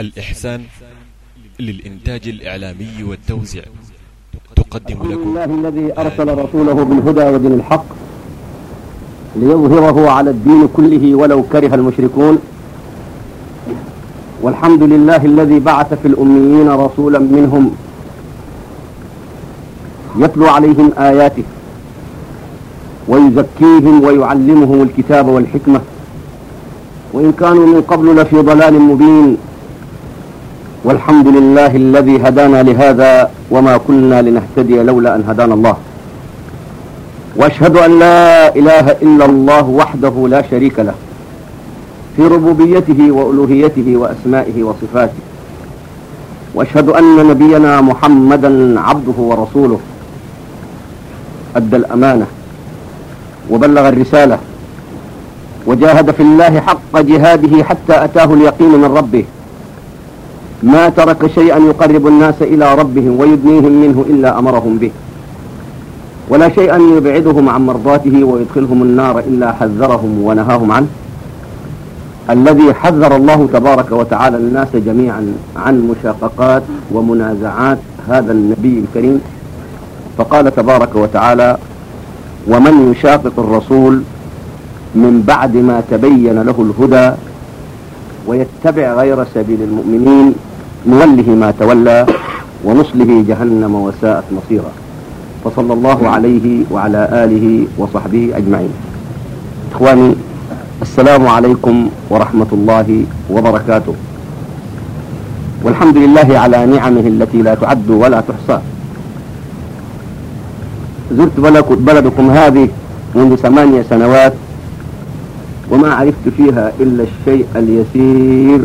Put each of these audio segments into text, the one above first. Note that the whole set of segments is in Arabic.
الإحسان للإنتاج الإعلامي والتوزيع. تقدم لكم لله الذي أرسل رسوله بالهدى ودين الحق ليظهره على الدين كله ولو كره المشركون. والحمد لله الذي بعث في الأميين رسولا منهم يتلو عليهم آياته ويزكيهم ويعلمهم الكتاب والحكمة. وإن كانوا من قبل لفي ضلال مبين. والحمد لله الذي هدانا لهذا وما كنا لنهتدي لولا أن هدانا الله. وأشهد أن لا إله إلا الله وحده لا شريك له في ربوبيته وألوهيته وأسمائه وصفاته. وأشهد أن نبينا محمدا عبده ورسوله. أدى الأمانة وبلغ الرسالة وجاهد في الله حق جهاده حتى أتاه اليقين من ربه. ما ترك شيئا يقرب الناس إلى ربهم ويدنيهم منه إلا أمرهم به. ولا شيئا يبعدهم عن مرضاته ويدخلهم النار إلا حذرهم ونهاهم عنه. الذي حذر الله تبارك وتعالى الناس جميعا عن مشاققات ومنازعات هذا النبي الكريم. فقال تبارك وتعالى ومن يشاقق الرسول من بعد ما تبين له الهدى ويتبع غير سبيل المؤمنين نوله ما تولى ونصله جهنم وساءت مصيرا. فصلى الله عليه وعلى آله وصحبه أجمعين. إخواني السلام عليكم ورحمة الله وبركاته. والحمد لله على نعمه التي لا تعد ولا تحصى. زرت بلدكم هذه منذ ثمانية سنوات وما عرفت فيها إلا الشيء اليسير.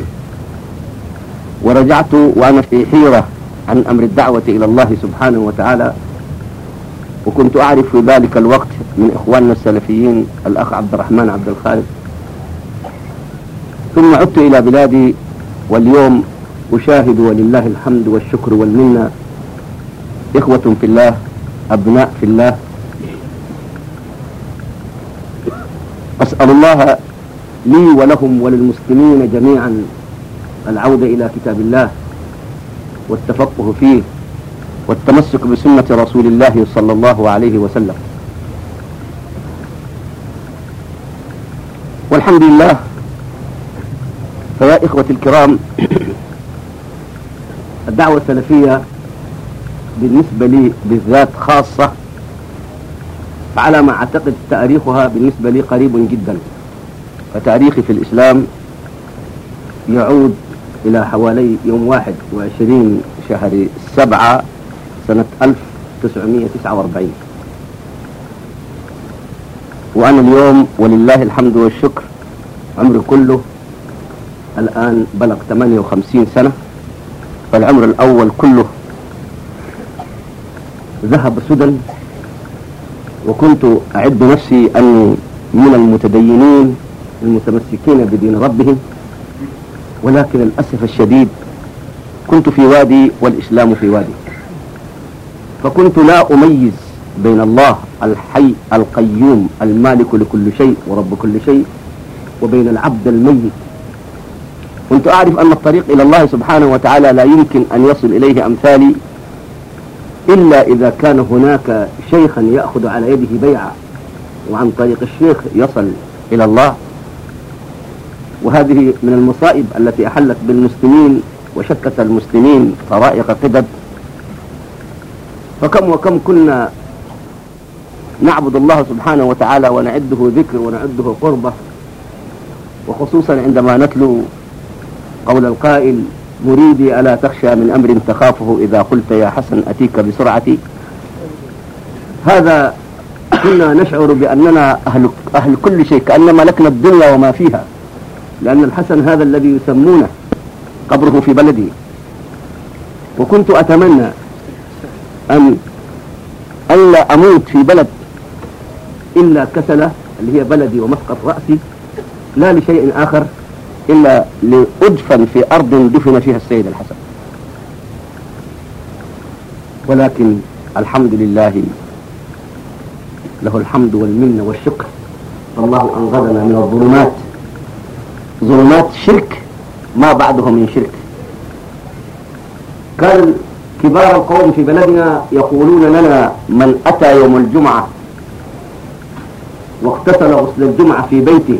ورجعت وأنا في حيرة عن أمر الدعوة إلى الله سبحانه وتعالى وكنت أعرف في ذلك الوقت من إخواننا السلفيين الأخ عبد الرحمن عبد الخالق. ثم عدت إلى بلادي واليوم أشاهد ولله الحمد والشكر والمنة. إخوة في الله أبناء في الله. أسأل الله لي ولهم وللمسلمين جميعا العودة إلى كتاب الله والتفقه فيه والتمسك بسنة رسول الله صلى الله عليه وسلم. والحمد لله فيا إخوتي الكرام الدعوة السلفية بالنسبة لي بالذات خاصة فعلى ما أعتقد تاريخها بالنسبة لي قريب جدا. فتاريخي في الإسلام يعود إلى حوالي يوم واحد وعشرين شهر سبعة سنة 1949 وأنا اليوم ولله الحمد والشكر عمري كله الآن بلغ 58 سنة فالعمر الأول كله ذهب سدى وكنت أعد نفسي أني من المتدينين المتمسكين بدين ربهم. ولكن للأسف الشديد كنت في وادي والإسلام في وادي. فكنت لا أميز بين الله الحي القيوم المالك لكل شيء ورب كل شيء وبين العبد الميت. كنت أعرف أن الطريق إلى الله سبحانه وتعالى لا يمكن أن يصل إليه أمثالي إلا إذا كان هناك شيخا يأخذ على يده بيعة وعن طريق الشيخ يصل إلى الله وهذه من المصائب التي أحلت بالمسلمين وشكت المسلمين طرائق قدد. فكم وكم كنا نعبد الله سبحانه وتعالى ونعده ذكر ونعده قربة وخصوصا عندما نتلو قول القائل مريدي ألا تخشى من أمر تخافه إذا قلت يا حسن أتيك بسرعتي. هذا كنا نشعر بأننا أهل, أهل كل شيء كأن ملكنا الدنيا وما فيها. لأن الحسن هذا الذي يسمونه قبره في بلدي وكنت أتمنى أن ألا أموت في بلد إلا كسلة اللي هي بلدي ومسقط رأسي لا لشيء آخر إلا لأدفن في أرض دفن فيها السيد الحسن. ولكن الحمد لله له الحمد والمنة والشكر. الله أنقذنا من الظلمات. ظلمات شرك ما بعده من شرك. كان كبار القوم في بلدنا يقولون لنا من أتى يوم الجمعة واغتسل غسل الجمعة في بيته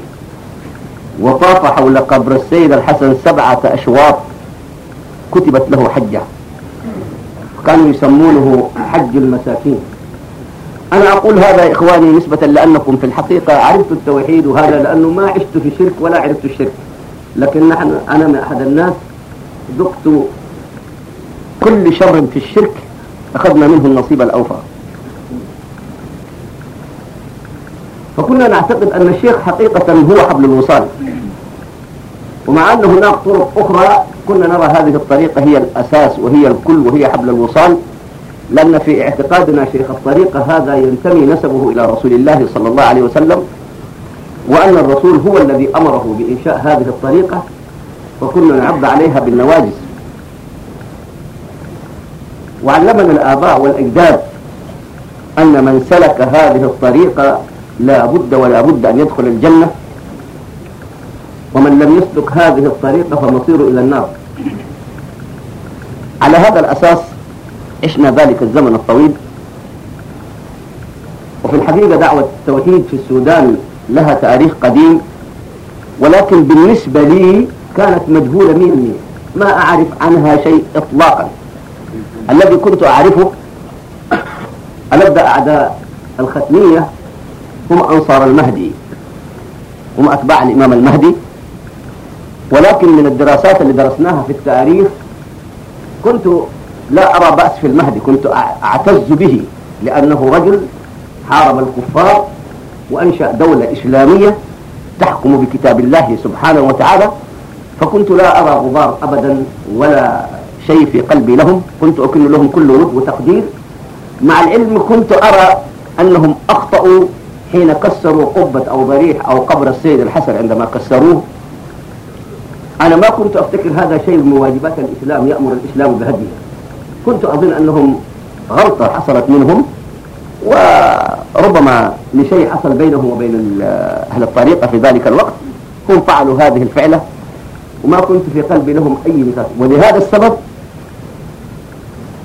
وطاف حول قبر السيد الحسن سبعة أشواط كتبت له حجة. كانوا يسمونه حج المساكين. أنا أقول هذا يا إخواني نسبة لأنكم في الحقيقة عرفت التوحيد وهذا لأنه ما عشت في الشرك ولا عرفت الشرك. لكن نحن أنا من أحد الناس ذقت كل شر في الشرك أخذنا منه النصيب الأوفى. فكنا نعتقد أن الشيخ حقيقة هو حبل الوصال. ومع أن هناك طرق أخرى كنا نرى هذه الطريقة هي الأساس وهي الكل وهي حبل الوصال. لأن في اعتقادنا شيخ الطريقة هذا ينتمي نسبه إلى رسول الله صلى الله عليه وسلم وأن الرسول هو الذي أمره بإنشاء هذه الطريقة وكنا نعض عليها بالنواجز وعلمنا الآباء والأجداد أن من سلك هذه الطريقة لا بد ولا بد أن يدخل الجنة ومن لم يسلك هذه الطريقة فمصير إلى النار. على هذا الأساس عشنا ذلك الزمن الطويل. وفي الحقيقة دعوة التوحيد في السودان لها تاريخ قديم ولكن بالنسبة لي كانت مجهولة مين ما أعرف عنها شيء إطلاقا. الذي كنت أعرفه ألد أعداء الختمية هم أنصار المهدي. هم أتباع الإمام المهدي. ولكن من الدراسات اللي درسناها في التاريخ كنت لا أرى بأس في المهدي كنت أعتز به لأنه رجل حارب الكفار وأنشأ دولة إسلامية تحكم بكتاب الله سبحانه وتعالى فكنت لا أرى غبار أبدا ولا شيء في قلبي لهم كنت أكن لهم كل ود وتقدير. مع العلم كنت أرى أنهم أخطأوا حين كسروا قبة أو ضريح أو قبر السيد الحسن عندما كسروه. أنا ما كنت أفتكر هذا شيء من واجبات الإسلام يأمر الإسلام بهديه. كنت أظن أنهم غلطة حصلت منهم وربما لشيء حصل بينهم وبين أهل الطريقة في ذلك الوقت هم فعلوا هذه الفعلة وما كنت في قلبي لهم أي مثال. ولهذا السبب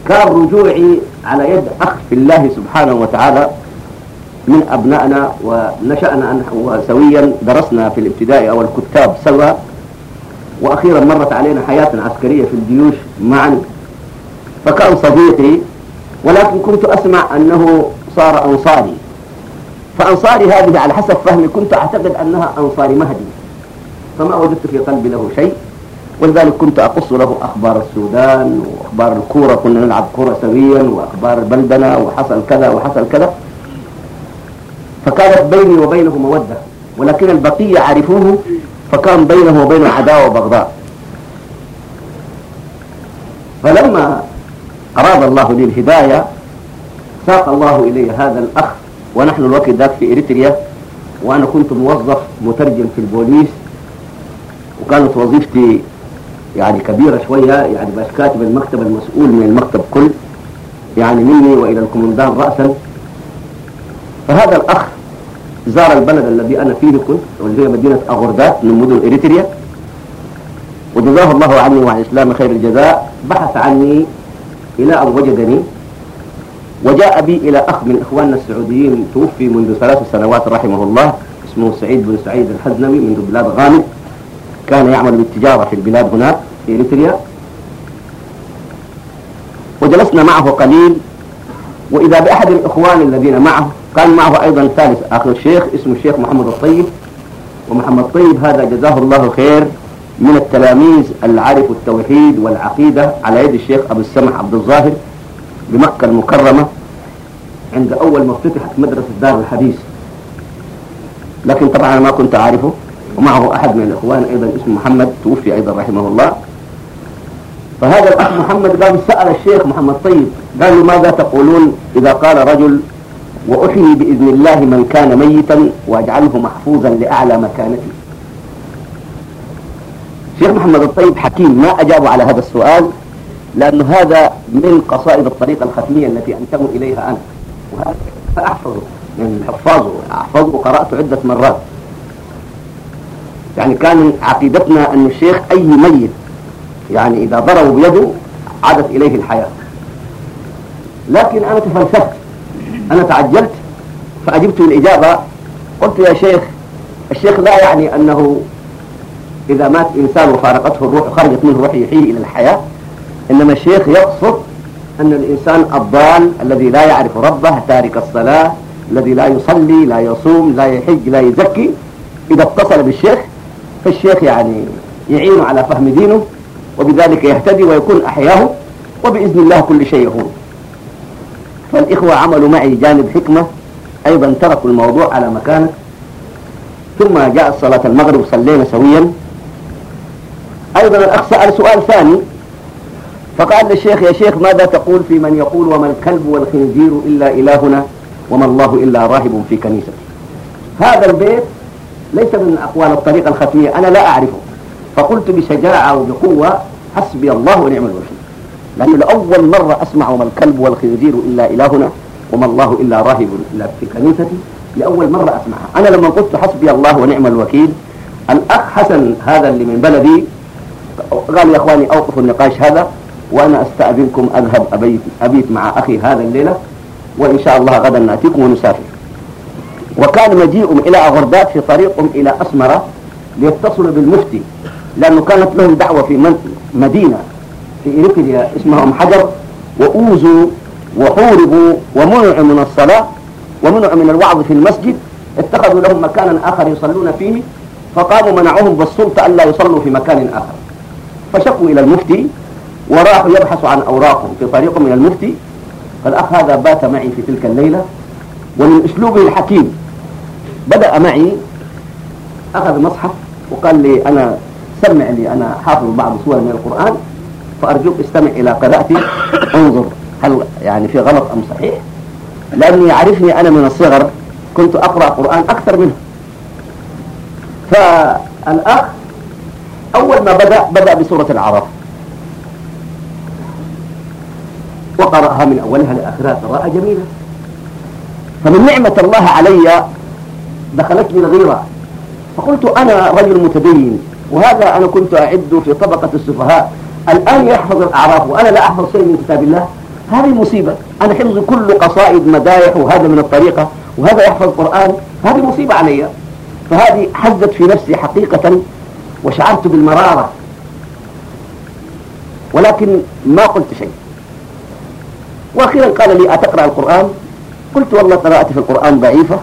كان رجوعي على يد أخ في الله سبحانه وتعالى من أبنائنا ونشأنا سويا درسنا في الابتدائي أو الكتاب سوا وأخيرا مرت علينا حياة عسكرية في الجيوش معا فكان صديقي ولكن كنت أسمع أنه صار أنصاري. فأنصاري هذه على حسب فهمي كنت أعتقد أنها أنصاري مهدي. فما وجدت في قلبي له شيء ولذلك كنت أقص له أخبار السودان وأخبار الكورة كنا نلعب كورة سويا وأخبار البلدنة وحصل كذا وحصل كذا. فكانت بيني وبينه مودة ولكن البقية عرفوه فكان بينه وبين عداوة وبغضاء فلما أراد الله لي الهداية ساق الله إلي هذا الأخ ونحن الوقت ذاك في إريتريا وأنا كنت موظف مترجم في البوليس وكانت وظيفتي يعني كبيرة شوية يعني بس كاتب المكتب المسؤول من المكتب كل يعني مني وإلى الكومندان رأسا. فهذا الأخ زار البلد الذي أنا فيه كنت واللي هي مدينة أغردات من مدن إريتريا. وجزاه الله عني وعن الإسلام خير الجزاء بحث عني إلى أن وجدني وجاء بي إلى أخ من إخواننا السعوديين توفي منذ ثلاث سنوات رحمه الله اسمه سعيد بن سعيد الحزنمي من بلاد غامد كان يعمل بالتجارة في البلاد هناك في إريتريا. وجلسنا معه قليل. وإذا بأحد الإخوان الذين معه كان معه أيضا ثالث آخر الشيخ اسمه الشيخ محمد الطيب. ومحمد الطيب هذا جزاه الله خير. من التلاميذ اللي عرفوا التوحيد والعقيدة على يد الشيخ أبو السمح عبد الظاهر بمكة المكرمة عند أول ما افتتحت مدرسة دار الحديث. لكن طبعا أنا ما كنت أعرفه ومعه أحد من الإخوان أيضا اسمه محمد توفي أيضا رحمه الله. فهذا الأخ محمد قال سأل الشيخ محمد طيب قال ماذا تقولون إذا قال رجل وأحيي بإذن الله من كان ميتا وأجعله محفوظا لأعلى مكانته؟ الشيخ محمد الطيب حكيم ما أجاب على هذا السؤال؟ لأن هذا من قصائد الطريقة الختمية التي أنتمي إليها أنا. وهذا أحفظه من حفاظه أحفظه وقرأته عدة مرات. يعني كان عقيدتنا أن الشيخ أي ميت يعني إذا ضربوا بيده عادت إليه الحياة. لكن أنا تفلسفت أنا تعجلت فأجبت الإجابة. قلت يا شيخ الشيخ لا يعني أنه إذا مات إنسان وفارقته الروح خرجت منه روح يحيي إلى الحياة إنما الشيخ يقصد أن الإنسان الضال الذي لا يعرف ربه تارك الصلاة الذي لا يصلي لا يصوم لا يحج لا يزكي إذا اتصل بالشيخ فالشيخ يعني يعين على فهم دينه وبذلك يهتدي ويكون أحياه وبإذن الله كل شيء يهون فالإخوة عملوا معي جانب حكمة أيضا تركوا الموضوع على مكانه ثم جاءت صلاة المغرب صلينا سويا. أيضا الأخ سأل سؤال ثاني فقال للشيخ يا شيخ ماذا تقول في من يقول وما الكلب والخنزير إلا إلهنا وما الله إلا راهب في كنيسة هذا البيت ليس من أقوال الطريقة الختمية أنا لا أعرفه. فقلت بشجاعة وبقوة حسبي الله ونعم الوكيل. لأنه لأول مرة أسمع وما الكلب والخنزير إلا إلهنا وما الله إلا راهب في كنيستي لأول مرة أسمعها. أنا لما قلت حسبي الله ونعم الوكيل الأخ حسن هذا اللي من بلدي قال يا أخواني أوقفوا النقاش هذا وأنا أستأذنكم أذهب أبيت, أبيت مع أخي هذا الليلة وإن شاء الله غدا نأتيكم ونسافر. وكان مجيئهم إلى أغردات في طريقهم إلى أسمرة ليتصلوا بالمفتي لأنه كانت لهم دعوة في مدينة في إيريكليا اسمها أم حجر وأوزوا وحوربوا ومنعوا من الصلاة ومنعوا من الوعظ في المسجد اتخذوا لهم مكانا آخر يصلون فيه فقاموا منعوهم بالسلطة ألا يصلوا في مكان آخر. فشكوا إلى المفتي وراحوا يبحثوا عن أوراقهم في طريقهم إلى المفتي. فالأخ هذا بات معي في تلك الليلة ومن أسلوبه الحكيم. بدأ معي أخذ مصحف وقال لي أنا سمع لي أنا حافظ بعض سور من القرآن فأرجوك استمع إلى قراءتي. انظر هل يعني في غلط أم صحيح؟ لأني يعرفني أنا من الصغر كنت أقرأ قرآن أكثر منه. فالأخ أول ما بدأ بدأ بسورة العرف. وقرأها من أولها لآخرها قراءة جميلة. فمن نعمة الله علي دخلتني الغيرة. فقلت أنا رجل متدين وهذا أنا كنت أعد في طبقة السفهاء. الآن يحفظ الأعراف وأنا لا أحفظ شيء من كتاب الله. هذه مصيبة. أنا حفظ كل قصائد مدايح وهذا من الطريقة وهذا يحفظ القرآن هذه مصيبة علي. فهذه حزت في نفسي حقيقة. وشعرت بالمرارة. ولكن ما قلت شيء. وأخيرا قال لي أتقرأ القرآن؟ قلت والله قراءتي في القرآن ضعيفة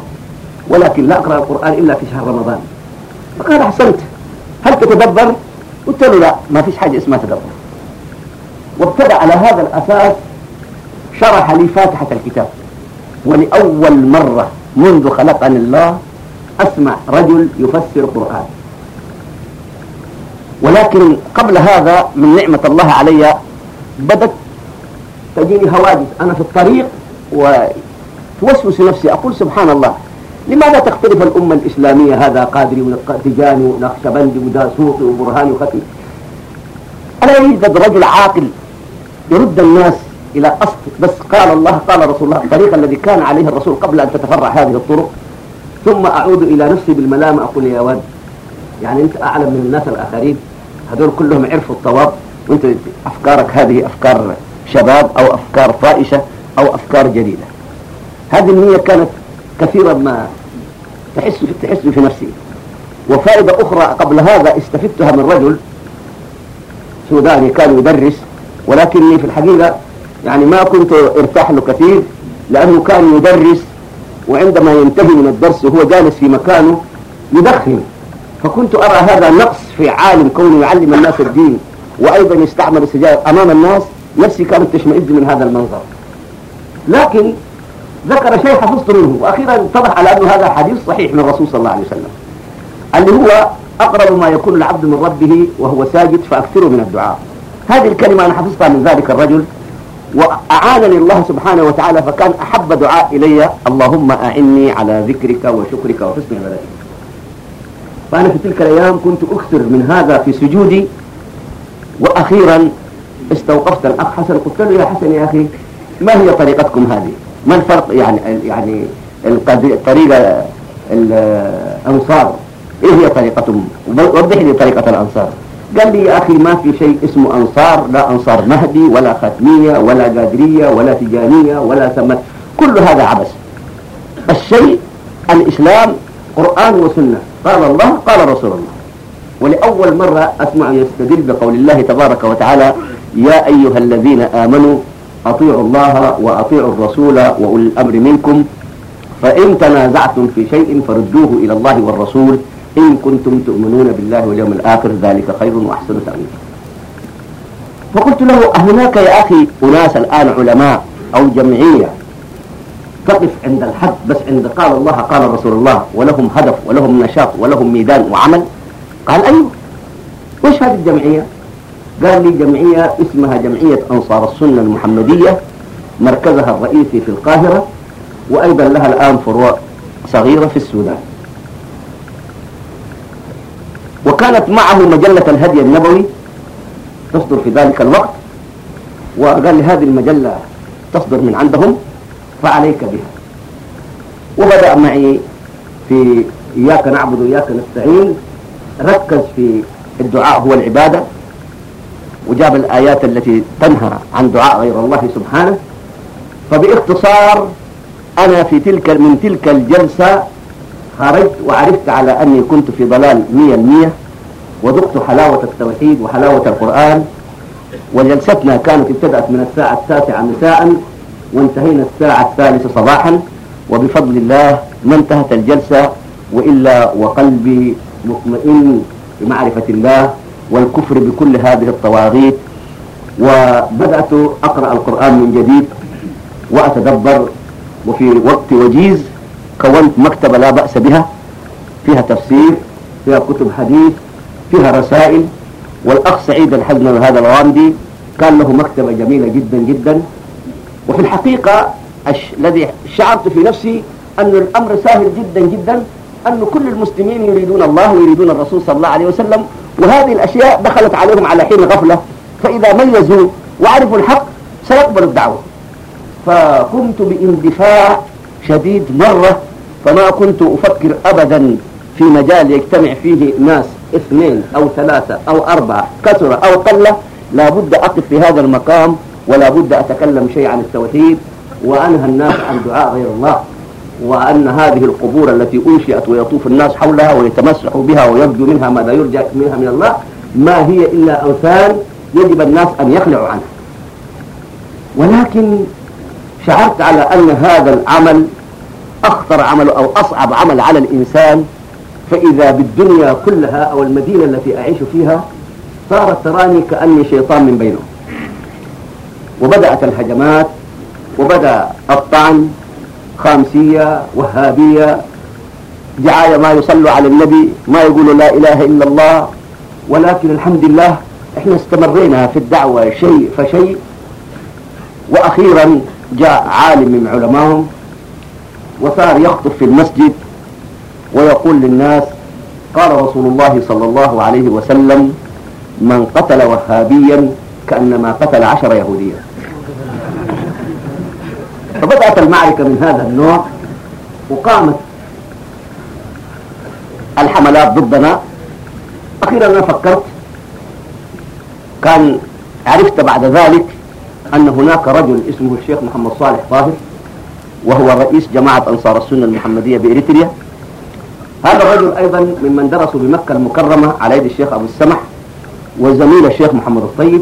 ولكن لا أقرأ القرآن إلا في شهر رمضان. فقال أحسنت. هل تتدبر؟ قلت له لا ما فيش حاجة اسمها تدبر. وابتدأ على هذا الأساس شرح لي فاتحة الكتاب. ولأول مرة منذ خلقني الله أسمع رجل يفسر قرآن. ولكن قبل هذا من نعمة الله علي بدت تجيني هواجس أنا في الطريق وتوسوس نفسي أقول سبحان الله لماذا تختلف الأمة الإسلامية هذا قادري وتجاني ونقشبندي وداسوقي وبرهاني وختمي ألا يوجد رجل عاقل يرد الناس إلى أصل بس قال الله قال رسول الله الطريق الذي كان عليه الرسول قبل أن تتفرع هذه الطرق ثم أعود إلى نفسي بالملامة أقول يا ود يعني أنت أعلم من الناس الآخرين هذول كلهم عرفوا الطواب وأنت أفكارك هذه أفكار شباب أو أفكار طائشة أو أفكار جديدة. هذه النية كانت كثيرا ما تحس في تحس في نفسي. وفائدة أخرى قبل هذا استفدتها من رجل سوداني كان يدرس ولكني في الحقيقة يعني ما كنت ارتاح له كثير لأنه كان يدرس وعندما ينتهي من الدرس وهو جالس في مكانه يدخن. فكنت أرى هذا نقص في عالم كونه يعلم الناس الدين وأيضا يستعمل السجائر أمام الناس. نفسي كانت تشمئز من هذا المنظر. لكن ذكر شيء حفظت منه وأخيرا اتضح على أنه هذا حديث صحيح من الرسول صلى الله عليه وسلم اللي هو أقرب ما يكون العبد من ربه وهو ساجد فأكثره من الدعاء. هذه الكلمة أنا حفظتها من ذلك الرجل وأعانني الله سبحانه وتعالى فكان أحب دعاء إلي. اللهم أعني على ذكرك وشكرك وحسن عبادتك. فأنا في تلك الأيام كنت أكثر من هذا في سجودي وأخيرا استوقفت الأخ حسن قلت له يا حسن يا أخي ما هي طريقتكم هذه؟ ما الفرق يعني يعني الطريقة الأنصار؟ إيه هي طريقتهم؟ وضح لي طريقة الأنصار. قال لي يا أخي ما في شيء اسمه أنصار لا أنصار مهدي ولا ختمية ولا قادرية ولا تجانية ولا سمت كل هذا عبث. الشيء الإسلام قرآن وسنة. قال الله قال رسول الله. ولأول مرة أسمع يستدل بقول الله تبارك وتعالى يا أيها الذين آمنوا أطيعوا الله وأطيعوا الرسول وأولي الأمر منكم. فإن تنازعتم في شيء فردوه إلى الله والرسول. إن كنتم تؤمنون بالله واليوم الآخر ذلك خير وأحسن تأويلا. فقلت له هناك يا أخي أناس الآن علماء أو جمعية تقف عند الحد بس عند قال الله قال رسول الله ولهم هدف ولهم نشاط ولهم ميدان وعمل. قال أيوه. وش هذه الجمعية؟ قال لي جمعية اسمها جمعية أنصار السنة المحمدية مركزها الرئيسي في القاهرة وأيضا لها الآن فروع صغيرة في السودان. وكانت معه مجلة الهدي النبوي تصدر في ذلك الوقت وقال لي هذه المجلة تصدر من عندهم. فعليك بها. وبدأ معي في إياك نعبد وإياك نستعين. ركز في الدعاء هو العبادة. وجاب الآيات التي تنهى عن دعاء غير الله سبحانه. فباختصار أنا في تلك من تلك الجلسة خرجت وعرفت على أني كنت في ضلال مية المية وذقت حلاوة التوحيد وحلاوة القرآن. وجلستنا كانت ابتدأت من الساعة التاسعة مساء. وانتهينا الساعة الثالثة صباحا وبفضل الله ما انتهت الجلسة وإلا وقلبي مطمئن بمعرفة الله والكفر بكل هذه الطواغيت. وبدأت أقرأ القرآن من جديد وأتدبر وفي وقت وجيز كونت مكتبة لا بأس بها فيها تفسير فيها كتب حديث فيها رسائل. والأخ سعيد الحزن هذا الغامدي كان له مكتبة جميلة جدا جدا. وفي الحقيقة الذي شعرت في نفسي أن الأمر سهل جدا جدا أن كل المسلمين يريدون الله ويريدون الرسول صلى الله عليه وسلم وهذه الأشياء دخلت عليهم على حين غفلة فإذا ميزوا وعرفوا الحق سيقبلوا الدعوة. فقمت بإندفاع شديد مرة فما كنت أفكر أبدا في مجال يجتمع فيه ناس اثنين أو ثلاثة أو أربعة كثرة أو قلة لابد أقف في هذا المقام ولا بد أتكلم شيء عن التوحيد وأنهى الناس عن دعاء غير الله وأن هذه القبور التي أنشئت ويطوف الناس حولها ويتمسحوا بها ويبدو منها ما لا يرجى منها من الله ما هي إلا أوثان يجب الناس أن يخلعوا عنها. ولكن شعرت على أن هذا العمل أخطر عمل أو أصعب عمل على الإنسان فإذا بالدنيا كلها أو المدينة التي أعيش فيها صارت تراني كأني شيطان من بينهم. وبدأت الهجمات وبدأ الطعن خامسية وهابية. دعاية ما يصلوا على النبي ما يقولوا لا إله إلا الله. ولكن الحمد لله إحنا استمرينا في الدعوة شيء فشيء. وأخيرا جاء عالم من علمائهم وصار يخطب في المسجد ويقول للناس قال رسول الله صلى الله عليه وسلم من قتل وهابيا كأنما قتل عشر يهوديا فبدأت المعركة من هذا النوع وقامت الحملات ضدنا. أخيرا أنا فكرت كان عرفت بعد ذلك أن هناك رجل اسمه الشيخ محمد صالح طاهر وهو رئيس جماعة أنصار السنة المحمدية بإريتريا. هذا الرجل أيضا ممن درسوا بمكة المكرمة على يد الشيخ أبو السمح وزميل الشيخ محمد الطيب.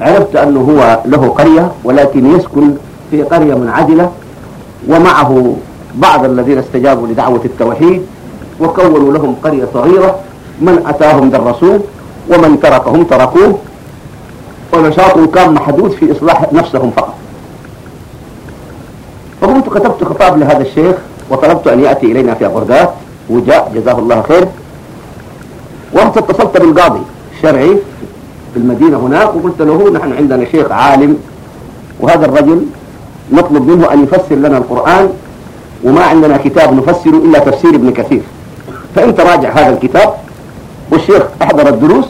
عرفت أنه هو له قرية ولكن يسكن في قرية منعزلة ومعه بعض الذين استجابوا لدعوة التوحيد وكونوا لهم قرية صغيرة من أتاهم درسوه ومن تركهم تركوه ونشاطهم كان محدود في إصلاح نفسهم فقط. فقمت كتبت خطاب لهذا الشيخ وطلبت أن يأتي إلينا في بغداد وجاء جزاه الله خير. وقت اتصلت بالقاضي الشرعي في المدينة هناك وقلت له نحن عندنا شيخ عالم وهذا الرجل نطلب منه أن يفسر لنا القرآن وما عندنا كتاب نفسر إلا تفسير ابن كثير. فأنت راجع هذا الكتاب والشيخ أحضر الدروس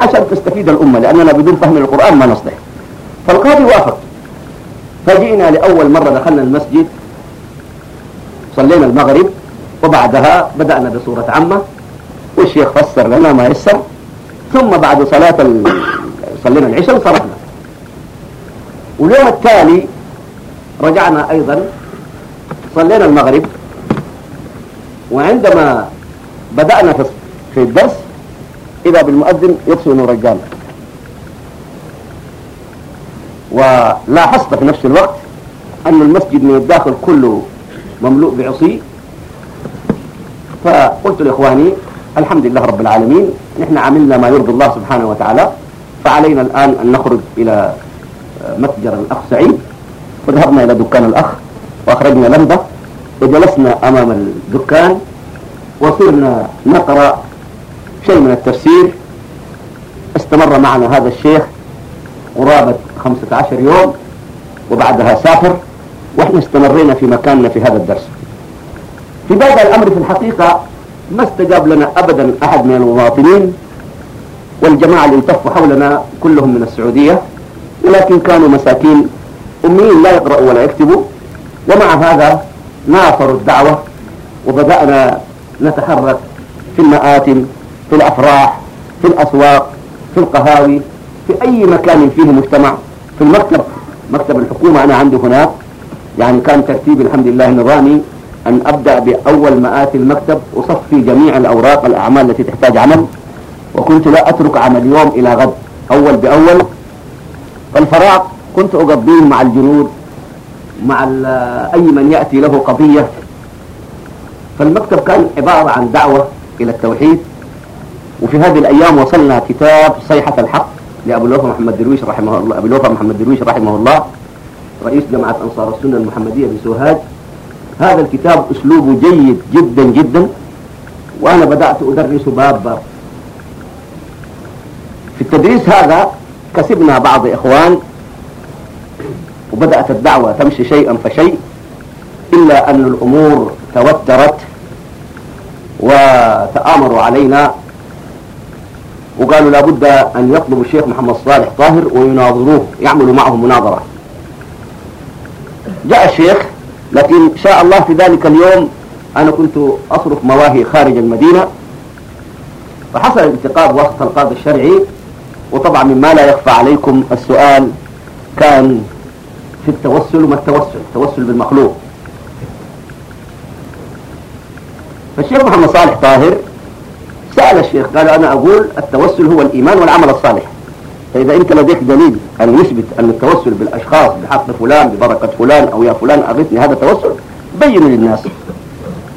عشان تستفيد الأمة لأننا بدون فهم القرآن ما نصلح. فالقاضي وافق. فجئنا لأول مرة دخلنا المسجد صلينا المغرب وبعدها بدأنا بصورة عامة والشيخ فسر لنا ما يسر. ثم بعد صلاة صلينا العشاء وصرفنا. واليوم التالي رجعنا أيضا صلينا المغرب وعندما بدأنا في الدرس إذا بالمؤذن يكسر نور الجامع ولاحظت في نفس الوقت أن المسجد من الداخل كله مملوء بعصي. فقلت لإخواني الحمد لله رب العالمين. نحن عملنا ما يرضي الله سبحانه وتعالى فعلينا الآن أن نخرج إلى متجر الأخ سعيد وذهبنا إلى دكان الأخ وأخرجنا لمبة وجلسنا أمام الدكان وصرنا نقرأ شيء من التفسير. استمر معنا هذا الشيخ قرابة 15 يوم وبعدها سافر وإحنا استمرينا في مكاننا في هذا الدرس. في بداية الأمر في الحقيقة ما استجاب لنا أبدا أحد من المواطنين والجماعة اللي التفوا حولنا كلهم من السعودية ولكن كانوا مساكين أميين لا يقرأوا ولا يكتبوا. ومع هذا ناصروا الدعوة وبدأنا نتحرك في المآتم في الأفراح في الأسواق في القهاوي في أي مكان فيه مجتمع في المكتب مكتب الحكومة أنا عندي هناك. يعني كان ترتيبي الحمد لله نظامي. أن أبدأ بأول مآتي المكتب أصفي جميع الأوراق الأعمال التي تحتاج عمل وكنت لا أترك عمل يوم إلى غد. أول بأول. فالفراغ كنت أقضيه مع الجنود مع أي من يأتي له قضية. فالمكتب كان عبارة عن دعوة إلى التوحيد. وفي هذه الأيام وصلنا كتاب صيحة الحق لأبو الوفا محمد درويش رحمه الله أبو الوفا محمد درويش رحمه الله رئيس جماعة أنصار السنة المحمدية بسوهاج. هذا الكتاب أسلوبه جيد جدا جدا وأنا بدأت أدرس باب باب في التدريس هذا كسبنا بعض إخوان وبدأت الدعوة تمشي شيئا فشيء إلا أن الأمور توترت وتآمروا علينا وقالوا لابد أن يطلبوا الشيخ محمد صالح طاهر ويناظروه يعملوا معه مناظرة. جاء الشيخ لكن شاء الله في ذلك اليوم أنا كنت أصرف مواهي خارج المدينة فحصل الانتقاد وسط القاضي الشرعي وطبعا مما لا يخفى عليكم السؤال كان في التوسل وما التوسل التوسل بالمخلوق. فالشيخ محمد صالح طاهر سأل الشيخ قال أنا أقول التوسل هو الإيمان والعمل الصالح. فإذا أنت لديك دليل أن يثبت أن التوسل بالأشخاص بحق فلان ببركة فلان أو يا فلان أغثني هذا التوسل بينوا للناس.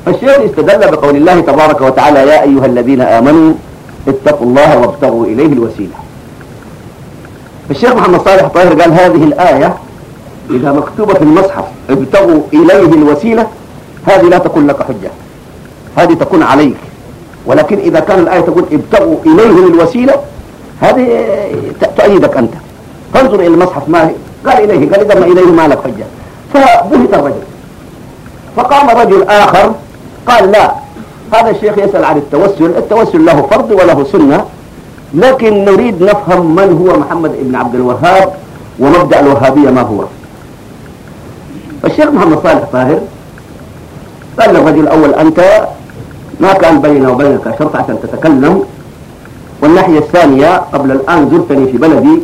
فالشيخ استدل بقول الله تبارك وتعالى يا أيها الذين آمنوا اتقوا الله وابتغوا إليه الوسيلة. الشيخ محمد صالح طاهر قال هذه الآية إذا مكتوبة في المصحف ابتغوا إليه الوسيلة هذه لا تكون لك حجة. هذه تكون عليك. ولكن إذا كان الآية تقول ابتغوا إليه الوسيلة هذه تؤيدك أنت. فانظر إلى المصحف ما قال إليه قال إذا ما إليه ما لك حجة. فبهت الرجل. فقام رجل آخر قال لا هذا الشيخ يسأل عن التوسل التوسل له فرض وله سنة لكن نريد نفهم من هو محمد بن عبد الوهاب ومبدأ الوهابية ما هو. فالشيخ محمد صالح طاهر قال للرجل الأول أنت ما كان بيننا وبينك شرط عشان تتكلم والناحية الثانية قبل الآن زرتني في بلدي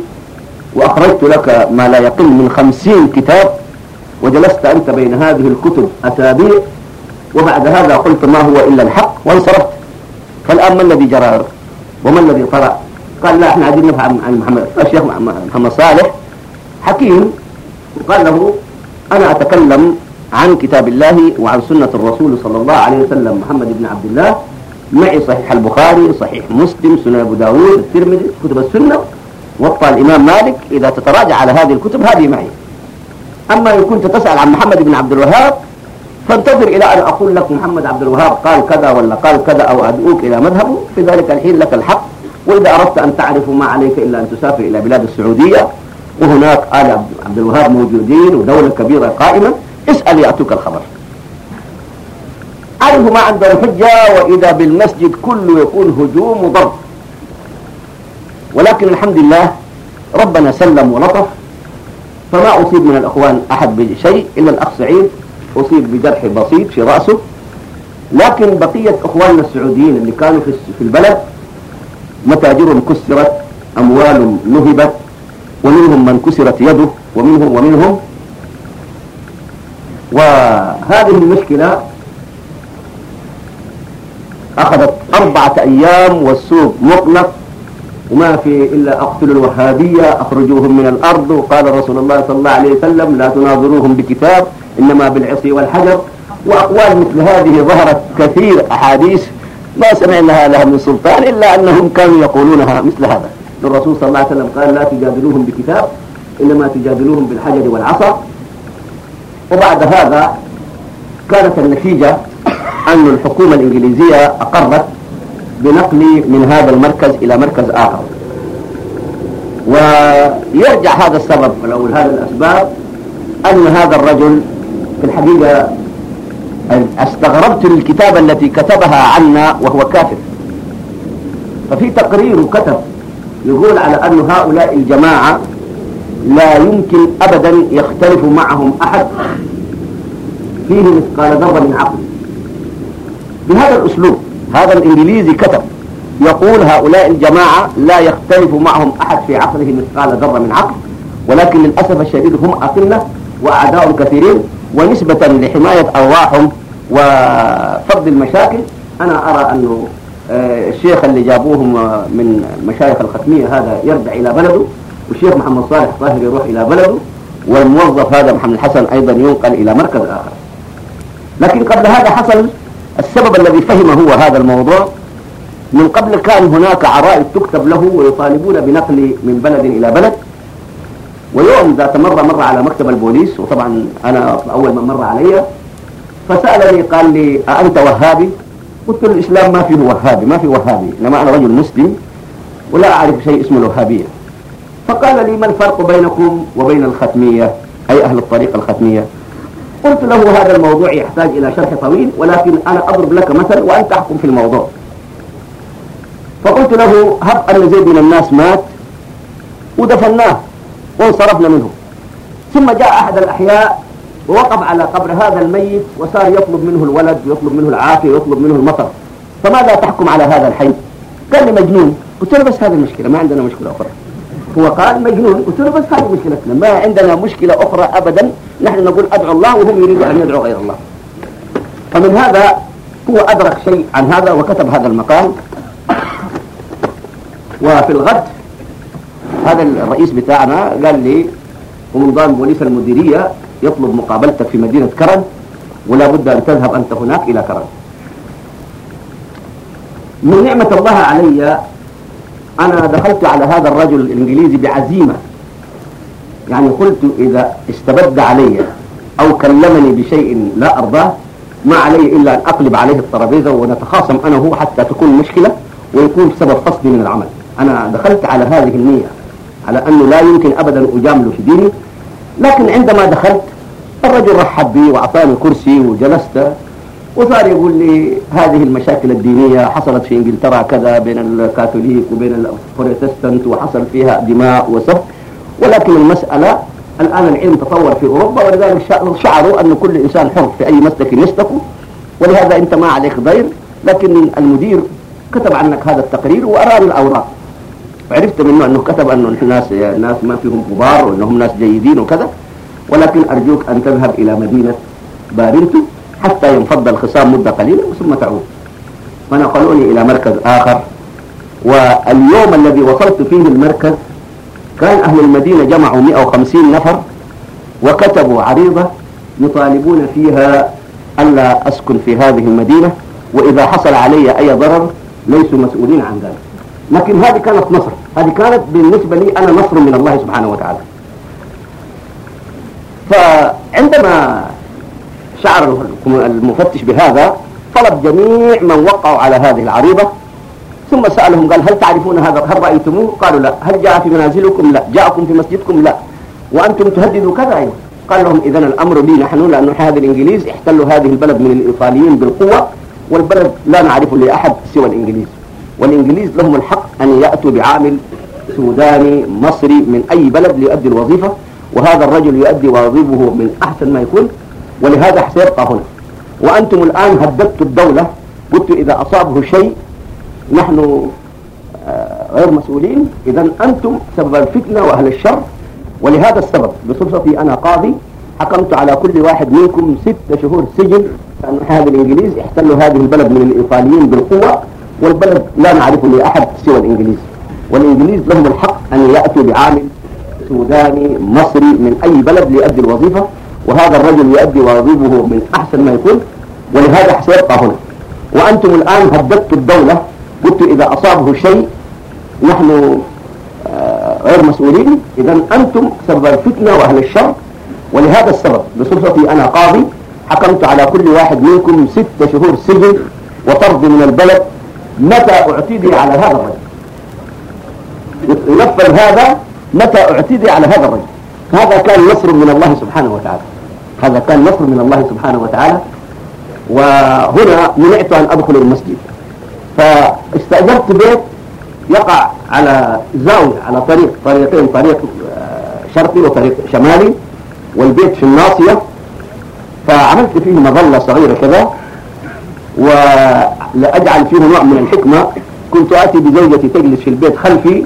وأخرجت لك ما لا يقل من خمسين كتاب وجلست أنت بين هذه الكتب أسابيع وبعد هذا قلت ما هو إلا الحق وانصرفت. فالآن ما الذي جرى؟ وما الذي طرأ؟ قال لا إحنا عايزين نفهم عن محمد الشيخ محمد صالح حكيم وقال له أنا أتكلم عن كتاب الله وعن سنة الرسول صلى الله عليه وسلم محمد بن عبد الله معي صحيح البخاري صحيح مسلم سنن أبو داود الترمذي كتب السنة وطى الإمام مالك. إذا تتراجع على هذه الكتب هذه معي. أما إن كنت تسأل عن محمد بن عبد الوهاب فانتظر إلى أن أقول لك محمد عبد الوهاب قال كذا ولا قال كذا أو أدعوك إلى مذهبه. في ذلك الحين لك الحق. وإذا أردت أن تعرف ما عليك إلا أن تسافر إلى بلاد السعودية وهناك آل عبد الوهاب موجودين ودولة كبيرة قائمة اسأل يأتوك الخبر. عرفوا ما عندهم حجة وإذا بالمسجد كله يكون هجوم وضرب. ولكن الحمد لله ربنا سلم ولطف. فما أصيب من الأخوان أحد بشيء إلا الأخ سعيد أصيب بجرح بسيط في رأسه. لكن بقية أخواننا السعوديين اللي كانوا في البلد متاجر كسرت أموال نهبت ومنهم من كسرت يده ومنهم ومنهم. وهذه المشكلة أخذت أربعة أيام والسوق مغلق وما في إلا أقتلوا الوهابية أخرجوهم من الأرض. وقال رسول الله صلى الله عليه وسلم لا تناظروهم بكتاب إنما بالعصي والحجر. وأقوال مثل هذه ظهرت كثير أحاديث ما سمعنا لها من سلطان إلا أنهم كانوا يقولونها مثل هذا. الرسول صلى الله عليه وسلم قال لا تجادلوهم بكتاب إنما تجادلوهم بالحجر والعصا. وبعد هذا كانت النتيجة أن الحكومة الإنجليزية أقرت بنقلي من هذا المركز إلى مركز آخر. ويرجع هذا السبب أو هذا الأسباب أن هذا الرجل في الحقيقة استغربت الكتابة التي كتبها عنا وهو كافر. ففي تقرير كتب يقول على أن هؤلاء الجماعة لا يمكن أبدا يختلف معهم أحد. فيه مثقال ذرة من عقل. بهذا الأسلوب هذا الإنجليزي كتب يقول هؤلاء الجماعة لا يختلف معهم أحد في عقله مثقال ذرة من عقل ولكن للأسف الشديد هم أقلة وأعداء كثيرين ونسبة لحماية أرواحهم وفرض المشاكل أنا أرى أنه آه، الشيخ اللي جابوهم من مشايخ الختمية هذا يرجع إلى بلده والشيخ محمد صالح طاهر يروح إلى بلده والموظف هذا محمد الحسن أيضا ينقل إلى مركز آخر. لكن قبل هذا حصل السبب الذي فهم هو هذا الموضوع من قبل كان هناك عرائض تكتب له ويطالبون بنقلي من بلد إلى بلد. ويوم ذات مرة مر على مكتب البوليس وطبعا أنا أول من مر علي فسألني قال لي أأنت وهابي؟ قلت له الإسلام ما فيه وهابي ما فيه وهابي إنما أنا رجل مسلم ولا أعرف شيء اسمه الوهابية. فقال لي ما الفرق بينكم وبين الختمية؟ أي أهل الطريقة الختمية؟ قلت له هذا الموضوع يحتاج إلى شرح طويل ولكن أنا أضرب لك مثل وأنت أحكم في الموضوع. فقلت له هب أن زيد من الناس مات ودفناه وانصرفنا منه. ثم جاء أحد الأحياء ووقف على قبر هذا الميت وصار يطلب منه الولد ويطلب منه العافية ويطلب منه المطر. فماذا تحكم على هذا الحي؟ قال لي مجنون. قلت له بس هذه المشكلة ما عندنا مشكلة أخرى. هو قال مجنون قلت له بس هذه مشكلتنا؟ ما عندنا مشكلة أخرى أبدا. نحن نقول أدعو الله وهم يريدوا أن يدعوا غير الله. فمن هذا هو أدرك شيء عن هذا وكتب هذا المقال. وفي الغد هذا الرئيس بتاعنا قال لي قمضان بوليس المديرية يطلب مقابلتك في مدينة كرن ولا بد أن تذهب أنت هناك إلى كرن من نعمة الله علي أنا دخلت على هذا الرجل الإنجليزي بعزيمة. يعني قلت إذا استبد علي أو كلمني بشيء لا أرضاه ما علي إلا أن أقلب عليه الترابيزة ونتخاصم أنا وهو حتى تكون مشكلة ويكون سبب فصلي من العمل. أنا دخلت على هذه النية على أنه لا يمكن أبدا أجامله في ديني. لكن عندما دخلت الرجل رحب بي وأعطاني كرسي وجلست. وصار يقول لي هذه المشاكل الدينية حصلت في إنجلترا كذا بين الكاثوليك وبين البروتستانت وحصل فيها دماء وسفك ولكن المسألة الآن العلم تطور في أوروبا ولذلك شعروا أن كل إنسان حر في أي مسلك يسلكه ولهذا أنت ما عليك ضير لكن المدير كتب عنك هذا التقرير وأراني الأوراق. وعرفت منه أنه كتب أنه الناس ناس ما فيهم كبار وأنهم ناس جيدين وكذا. ولكن أرجوك أن تذهب إلى مدينة بارنتو حتى ينفض الخصام مدة قليلة ثم تعود. فنقلوني إلى مركز آخر واليوم الذي وصلت فيه المركز كان أهل المدينة جمعوا 150 نفر وكتبوا عريضة يطالبون فيها ألا أسكن في هذه المدينة وإذا حصل علي أي ضرر ليسوا مسؤولين عن ذلك. لكن هذه كانت نصر هذه كانت بالنسبة لي أنا نصر من الله سبحانه وتعالى. فعندما شعر المفتش بهذا طلب جميع من وقعوا على هذه العريضة. ثم سألهم قال هل تعرفون هذا؟ هل رأيتموه؟ قالوا لا. هل جاء في منازلكم؟ لا. جاءكم في مسجدكم؟ لا. وأنتم تهددوا كذا أيضا. قال لهم إذا الأمر بي نحن لأن هذا الإنجليز احتلوا هذه البلد من الإيطاليين بالقوة والبلد لا نعرف لأحد سوى الإنجليز. والإنجليز لهم الحق أن يأتوا بعامل سوداني مصري من أي بلد ليؤدي الوظيفة وهذا الرجل يؤدي وظيفه من أحسن ما يكون. ولهذا سيبقى هنا. وأنتم الآن هددتوا الدولة قلت إذا أصابه شيء نحن آه غير مسؤولين. إذا أنتم سبب الفتنة وأهل الشر. ولهذا السبب بصفتي أنا قاضي حكمت على كل واحد منكم ست شهور سجن لأن هذا الإنجليز احتلوا هذه البلد من الإيطاليين بالقوة والبلد لا نعرف لأحد سوى الإنجليز. والإنجليز لهم الحق أن يأتوا بعامل سوداني مصري من أي بلد ليؤدي الوظيفة وهذا الرجل يؤدي وظيفه من أحسن ما يكون ولهذا سيبقى هنا. وأنتم الآن هددتوا الدولة قلت إذا أصابه شيء نحن آه، غير مسؤولين إذا أنتم سبب الفتنة وأهل الشر. ولهذا السبب بصفتي أنا قاضي حكمت على كل واحد منكم ست شهور سجن وطرد من البلد متى أعتدي على هذا الرجل؟ ينفذ هذا متى أعتدي على هذا الرجل؟ هذا كان نصر من الله سبحانه وتعالى. هذا كان نصر من الله سبحانه وتعالى. وهنا منعت أن أدخل المسجد. فاستأجرت بيت يقع على زاوية على طريق طريقين طريق آه، شرقي وطريق شمالي والبيت في الناصية. فعملت فيه مظلة صغيرة كذا. ولأجعل فيه نوع من الحكمة. كنت آتي بزوجتي تجلس في البيت خلفي.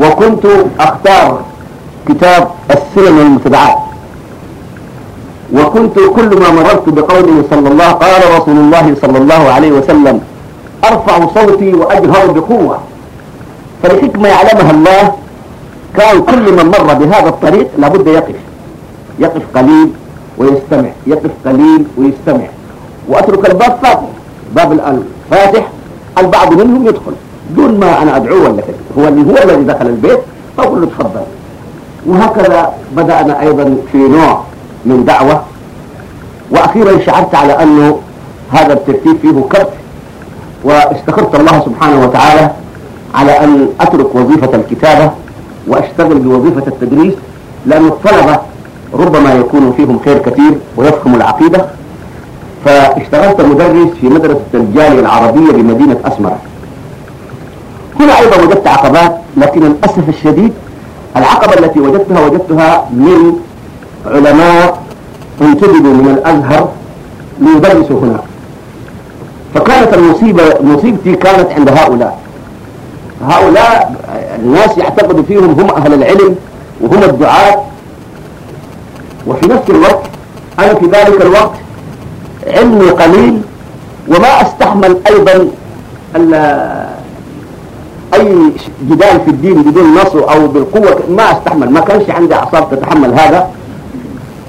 وكنت أختار كتاب السنن المتبعات وكنت كل ما مررت بقوله صلى الله قال رسول الله صلى الله عليه وسلم أرفع صوتي وأجهر بقوة. فالحكمة يعلمها الله كان كل من مر بهذا الطريق لابد يقف. يقف قليل ويستمع يقف قليل ويستمع. وأترك الباب فاتح باب الآن فاتح البعض منهم يدخل. دون ما أنا أدعوه ولا هو اللي هو الذي دخل البيت فأقول له تفضل. وهكذا بدأنا أيضا في نوع من دعوة. وأخيرا شعرت على أنه هذا الترتيب فيه كبت واستخرت الله سبحانه وتعالى على أن أترك وظيفة الكتابة وأشتغل بوظيفة التدريس لأن الطلبة ربما يكون فيهم خير كثير ويفهم العقيدة. فاشتغلت مدرس في مدرسة الجالية العربية بمدينة أسمرة. هنا أيضا وجدت عقبات لكن للأسف الشديد العقبة التي وجدتها وجدتها من علماء انتدبوا من الأزهر ليدرسوا هنا فكانت المصيبة مصيبتي كانت عند هؤلاء. هؤلاء الناس يعتقد فيهم هم أهل العلم وهم الدعاة. وفي نفس الوقت أنا في ذلك الوقت علمي قليل وما أستحمل أيضا أي جدال في الدين بدون نص أو بالقوة ما أستحمل. ما كانش عندي أعصاب تتحمل هذا.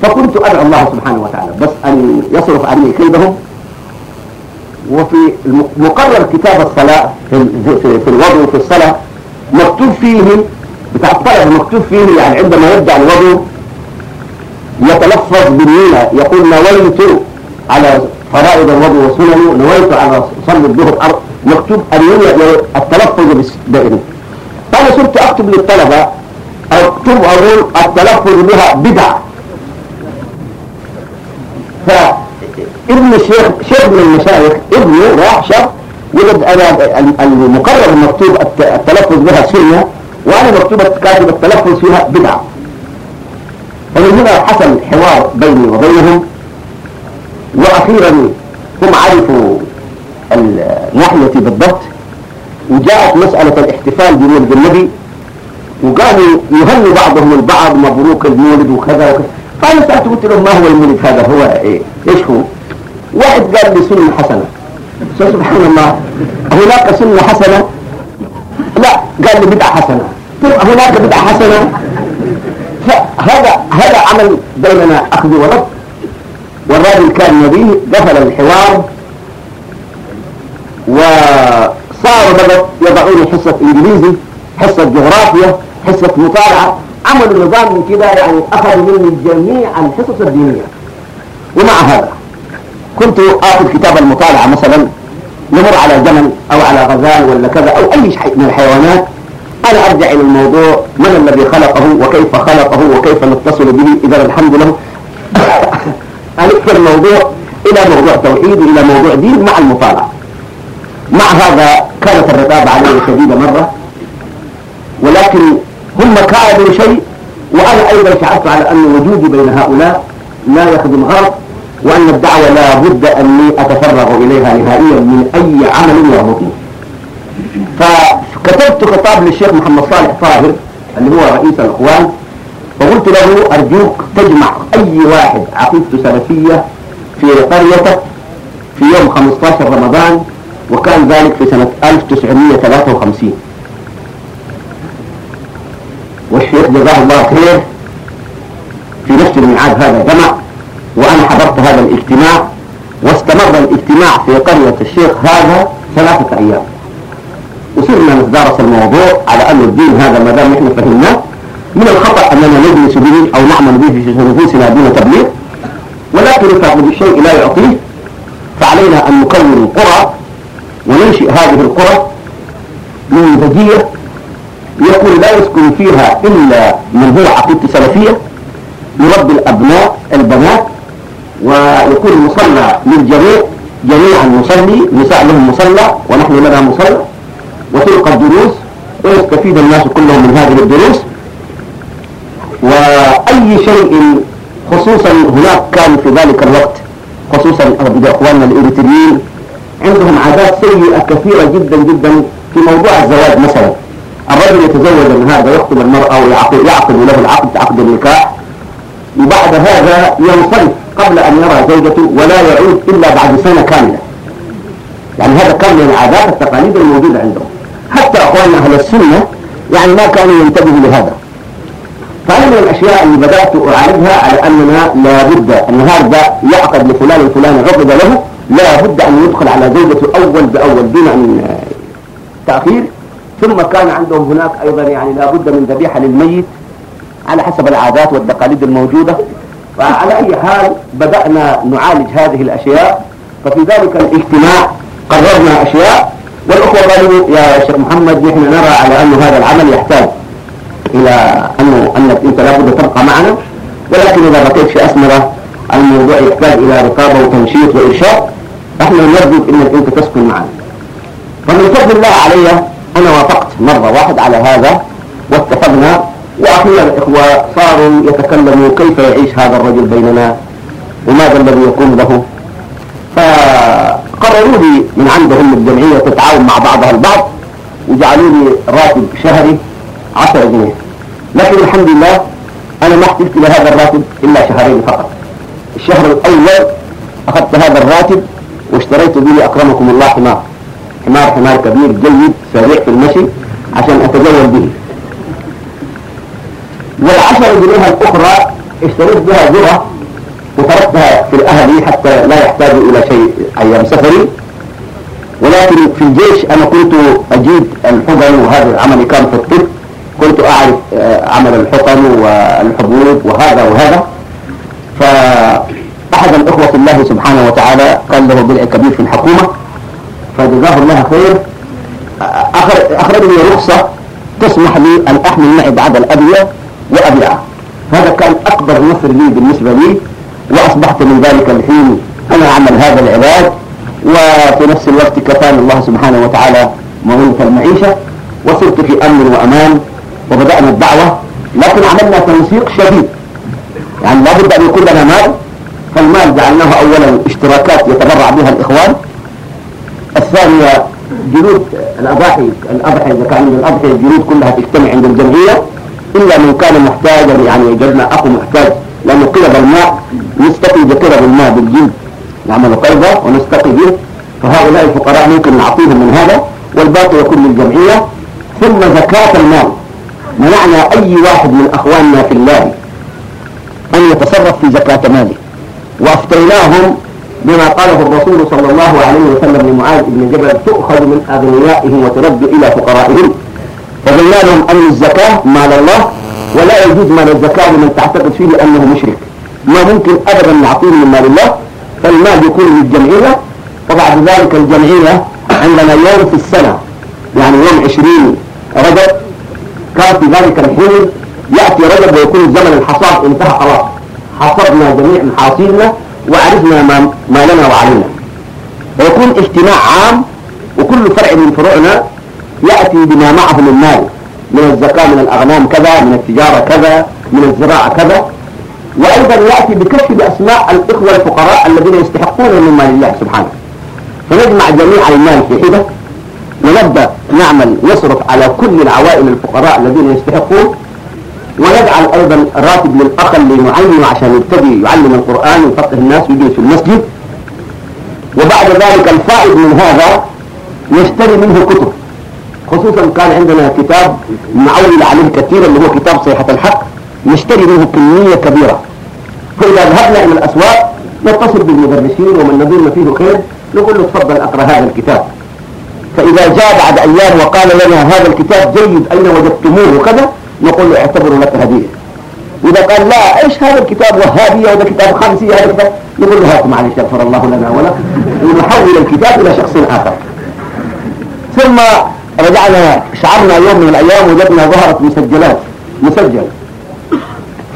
فكنت أدعو الله سبحانه وتعالى. بس أن يصرف عني كيدهم. وفي مقرر كتاب الصلاة في, الوضوء في الصلاة مكتوب فيه بتاع الطلب مكتوب فيه يعني عندما يبدأ الوضوء يتلفظ بالنية يقول نويت على فرائض الوضوء وسننه نويت على صلي الظهر. مكتوب النية التلفظ بالنية فأنا صرت أكتب للطلبة أكتب أقول التلفظ بها بدعة. فابن الشيخ شيخ من المشايخ ابنه راح شاف وجد أنا المقرر المكتوب التلفظ بها سنة وأنا مكتوب كاتب التلفظ فيها بدعة. فمن هنا حصل حوار بيني وبينهم وأخيرا هم عرفوا ناحيتي بالضبط وجاءت مسألة الاحتفال بمولد النبي وقالوا يهنوا بعضهم البعض مبروك المولد وكذا وكذا. فأنا سألت قلت لهم ما هو المولد هذا؟ هو إيه؟ إيش هو؟ واحد قال لي سنة حسنة. سبحان الله. هناك سنة حسنة؟ لا قال لي بدعة حسنة. هناك بدعة حسنة؟ فهذا هذا عمل بيننا أخذ ورد. والراجل كان نبيه قفل الحوار وصاروا بدأ يضعوني حصة إنجليزي حصة جغرافيا حصة مطالعة. عملوا نظام كده يعني أخذوا مني جميع الحصص الدينية ومع هذا كنت آخذ كتاب المطالعة مثلا نمر على جمل أو على غزال ولا كذا أو أي شيء من الحيوانات أنا أرجع إلى الموضوع من الذي خلقه وكيف خلقه وكيف نتصل به؟ إذا الحمد لله. ألف الموضوع إلى موضوع توحيد إلى موضوع دين مع المطالعة. مع هذا كانت الرقابة علي شديدة مرة ولكن هم كانوا شيء وأنا أيضا شعرت على أن وجودي بين هؤلاء لا يخدم غرض وأن الدعوة لا بد أني أتفرغ إليها نهائيا من أي عمل يربطني كتبت خطاب للشيخ محمد صالح طاهر اللي هو رئيس الإخوان فقلت له أرجوك تجمع أي واحد عقيدته سلفية في قريتك في يوم 15 رمضان وكان ذلك في سنة 1953 والشيخ جزاه الله خير في نفس الميعاد هذا جمع وأنا حضرت هذا الاجتماع واستمر الاجتماع في قرية الشيخ هذا ثلاثة أيام. وصرنا نتدارس الموضوع على أن الدين هذا ما دام نحن فهمناه من الخطأ أننا نجلس به أو نعمل به في نفوسنا دون تبليغ ولكن فاقد الشيء لا يعطيه فعلينا أن نكون قرى وننشئ هذه القرى نموذجية يكون لا يسكن فيها إلا من هو عقيدة سلفية يربي الأبناء البنات ويكون المصلى للجميع جميعا نصلي نساء لهم مصلى ونحن لنا مصلى وتلقى الدروس ويستفيد الناس كلهم من هذه الدروس. وأي شيء خصوصا هناك كان في ذلك الوقت خصوصا إخواننا الإريتريين عندهم عادات سيئة كثيرة جدا جدا في موضوع الزواج مثلا. الرجل يتزوج من هذا يخطب المرأة ويعقد يعقد له العقد عقد النكاح. وبعد هذا ينصرف قبل أن يرى زوجته ولا يعود إلا بعد سنة كاملة. يعني هذا كان من العادات التقاليد الموجودة عندهم حتى أخواننا أهل السنة يعني ما كانوا ينتبهوا لهذا. فهذه من الأشياء اللي بدأت أعالجها على أننا لابد أن هذا يعقد لفلان الفلاني عقد له. لابد أن يدخل على زوجته أول بأول دون أن تأخير. ثم كان عندهم هناك أيضا يعني لابد من ذبيحة للميت على حسب العادات والتقاليد الموجودة. فعلى أي حال بدأنا نعالج هذه الأشياء ففي ذلك الاجتماع قررنا أشياء. والأخوة قالوا يا شيخ محمد نحن نرى على أن هذا العمل يحتاج إلى أنه أنك أنت لابد تبقى معنا. ولكن إذا بقيت في أسمرة الموضوع يحتاج إلى رقابة وتنشيط وإرشاد. إحنا نرجو أنك أنت تسكن معنا. فمن فضل الله علي أنا وافقت مرة واحد على هذا واتفقنا. وأخيرا الإخوة صاروا يتكلموا كيف يعيش هذا الرجل بيننا؟ وماذا الذي يكون له؟ فقرروا لي من عندهم الجمعية تتعاون مع بعضها البعض وجعلوا لي راتب شهري 10 جنيه. لكن الحمد لله أنا ما احتجت لهذا الراتب إلا شهرين فقط. الشهر الأول أخذت هذا الراتب واشتريت به أكرمكم الله حمار. حمار حمار كبير جيد. سريع في المشي عشان أتجول به. والعشر جنيه الأخرى اشتريت بها ذرة وتركتها في الأهلي حتى لا يحتاجوا إلى شيء أيام سفري. ولكن في الجيش أنا كنت أجيد الحقن وهذا عملي كان في الطب. كنت أعرف آه، عمل الحقن والحبوب وهذا وهذا. فأحد الأخوة في الله سبحانه وتعالى قال له بلع كبير في الحكومة. فجزاه الله خير. أخرج لي رخصة تسمح لي أن أحمل معي بعض الأدوية وأبيعها هذا كان أكبر نصر لي بالنسبة لي وأصبحت من ذلك الحين أنا أعمل هذا العلاج وفي نفس الوقت كفاني الله سبحانه وتعالى مهمة المعيشة وصرت في أمن وأمان وبدأنا الدعوة لكن عملنا تنسيق شديد. يعني لابد أن يكون لنا مال فالمال جعلناه أولا اشتراكات يتبرع بها الإخوان. الثانية جلود الأضاحي الأضحية إذا كان من الجلود كلها تجتمع عند الجمعية إلا من كان محتاجا يعني وجدنا أخو محتاج لأنه قلب الماء نستقي بقلب الماء بالجلد نعمل قلبة ونستقي به فهؤلاء الفقراء ممكن نعطيهم من هذا والباقي يكون للجمعية. ثم زكاة المال. منعنا أي واحد من أخواننا في الله أن يتصرف في زكاة ماله. وأفتيناهم بما قاله الرسول صلى الله عليه وسلم لمعاذ بن جبل تؤخذ من أغنيائهم وترد إلى فقرائهم. فقلنا لهم أن الزكاة مال الله ولا يجوز مال الزكاة لمن تعتقد فيه أنه مشرك. ما ممكن أبدا نعطيه من مال الله فالمال يكون للجمعية. وبعد ذلك الجمعية عندنا يوم في السنة يعني يوم عشرين رجب كان في ذلك الحين يأتي رجب ويكون زمن الحصاد انتهى خلاص. حصدنا جميع محاصيلنا. وعرفنا ما, ما لنا وعلينا. ويكون اجتماع عام وكل فرع من فروعنا يأتي بما معه من مال. من الزكاة من الأغنام كذا من التجارة كذا من الزراعة كذا. وأيضا يأتي بكشف بأسماء الإخوة الفقراء الذين يستحقون من مال الله سبحانه. فنجمع جميع المال في حدة ونبدأ نعمل نصرف على كل العوائل الفقراء الذين يستحقون ونجعل أيضا راتب اللي نعينه عشان يبتدي يعلم القرآن ويفقه الناس ويجلس في المسجد. وبعد ذلك الفائد من هذا نشتري منه كتب. خصوصا كان عندنا كتاب نعول عليه كثيرا اللي هو كتاب صيحة الحق. نشتري منه كمية كبيرة. فإذا ذهبنا إلى الأسواق نتصل بالمدرسين ومن نظن فيه خير نقول له تفضل أقرأ هذا الكتاب. فإذا جاء بعد أيام وقال لنا هذا الكتاب جيد أين وجدتموه؟ وكذا. نقول له اعتبره لك هدية. إذا قال لا إيش هذا الكتاب؟ وهابية وهذا كتاب خمسية هذا كتاب نقول له هات معلش يغفر الله لنا ولك ونحول الكتاب إلى شخص آخر. ثم رجعنا شعرنا يوم من الأيام وجدنا ظهرت مسجلات. مسجل.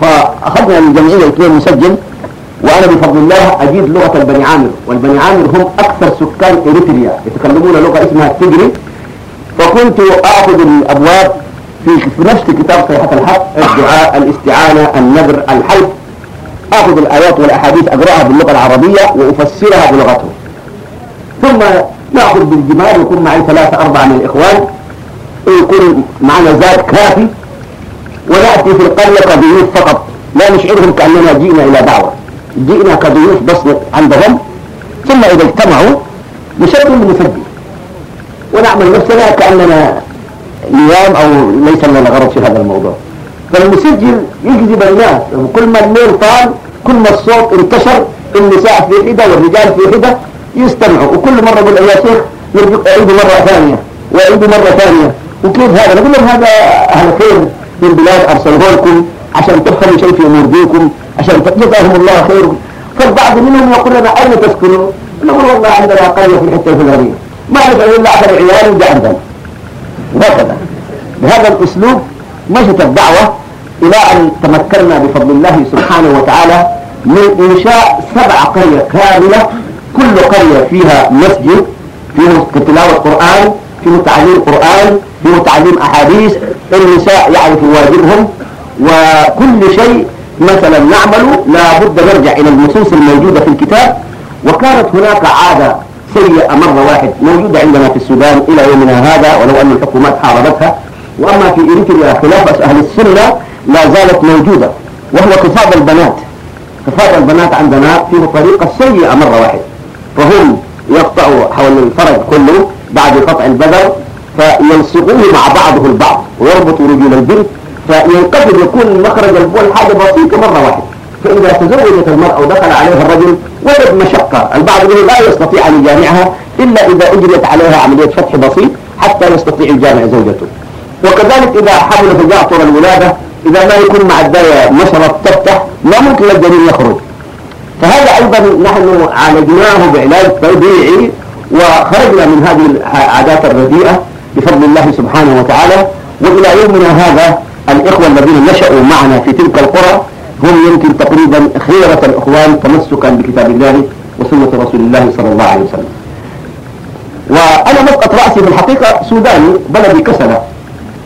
فأخذنا من جمعية اثنين مسجل. وأنا بفضل الله أجيد لغة البني عامر. والبني عامر هم أكثر سكان إريتريا يتكلمون لغة اسمها التجري فكنت آخذ الأبواب في نفس كتاب صيحة الحق الدعاء الاستعانة النذر الحلف. آخذ الآيات والأحاديث أقرأها باللغة العربية وأفسرها بلغتهم ثم نأخذ بالجمال يكون معي ثلاثة أربعة من الإخوان. ويكون معنا زاد كافي. ونأتي في القرية كضيوف فقط. لا نشعرهم كأننا جئنا إلى دعوة. جئنا كضيوف بس عندهم. ثم إذا اجتمعوا نسجل ونسجل ونعمل نفسنا كأننا نيام أو ليس لنا غرض في هذا الموضوع. فالمسجل يجذب الناس. وكل ما الليل طال كل ما الصوت انتشر النساء في حدة والرجال في حدة يستمعوا. وكل مرة يقول يا شيخ أعيد مرة ثانية وأعيد مرة ثانية. وكيف هذا؟ نقول لهم هذا أهل خير من بلاد أرسلوه لكم عشان تفهموا شيء في أمور دينكم عشان جزاهم الله خير فالبعض منهم يقول لنا أين تسكنوا؟ نقول والله عندنا قرية في الحتة الفلانية. ما نفعل إلا عشر عيال وجعل وهكذا. بهذا الأسلوب مشت الدعوة إلى أن تمكنا بفضل الله سبحانه وتعالى من إنشاء سبع قرية كاملة. كل قرية فيها مسجد فيه تلاوة قرآن فيه تعليم قرآن فيه تعليم أحاديث النساء يعرفوا واجبهم. وكل شيء مثلا نعمل لا بد نرجع إلى النصوص الموجودة في الكتاب. وكانت هناك عادة سيئة مرة واحد موجودة عندنا في السودان إلى يومنا هذا ولو أن الحكومات حاربتها. وأما في إريتريا خلافة أهل السنة لا زالت موجودة وهو خفاض البنات. خفاض البنات عندنا فيه طريقة سيئة مرة واحد. فهم يقطعوا حول الفرج كله بعد قطع البدر فيلصقوه مع بعضه البعض ويربطوا رجل البنت فينقدر يكون مخرج البول حاجة بسيطة مرة واحدة فإذا تزوجت المرأة ودخل عليها الرجل وجد مشقة. البعض منهم لا يستطيع أن يجامعها إلا إذا أجريت عليها عملية فتح بسيط حتى يستطيع يجامع زوجته. وكذلك إذا حمل طول الولادة إذا ما يكون مع الداية مشرط تفتح ما ممكن الجنين يخرج. فهذا أيضا نحن عالجناه بعلاج طبيعي وخرجنا من هذه العادات الرديئة بفضل الله سبحانه وتعالى. وإلى يومنا هذا الإخوة الذين نشأوا معنا في تلك القرى هم يمكن تقريبا خيرة الإخوان تمسكا بكتاب الله وسنة رسول الله صلى الله عليه وسلم. وأنا مسقط رأسي في الحقيقة سوداني بلدي كسلة.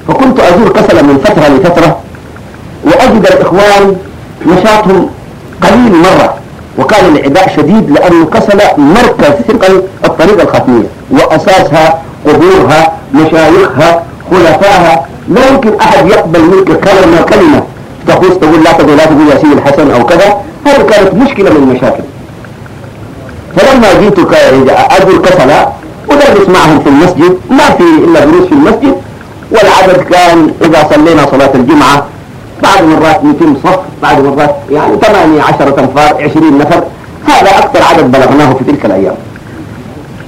فكنت أزور كسلة من فترة لفترة وأجد الإخوان نشاطهم قليل مرة وكان العداء شديد لأنه كسلة مركز ثقل الطريقة الختمية وأساسها قبورها مشايخها خلفائها لا يمكن أحد يقبل منك كلمة كلمة. تخص تقول لا تقول لا تقول يا سيدي الحسن أو كذا هذه كانت مشكلة من المشاكل. فلما جيت أزور كسلة ودرس معهم في المسجد ما في إلا دروس في المسجد والعدد كان إذا صلينا صلاة الجمعة بعد مرات 200 صف بعد مرات يعني 8 10 أنفار 20 نفر هذا أكثر عدد بلغناه في تلك الأيام.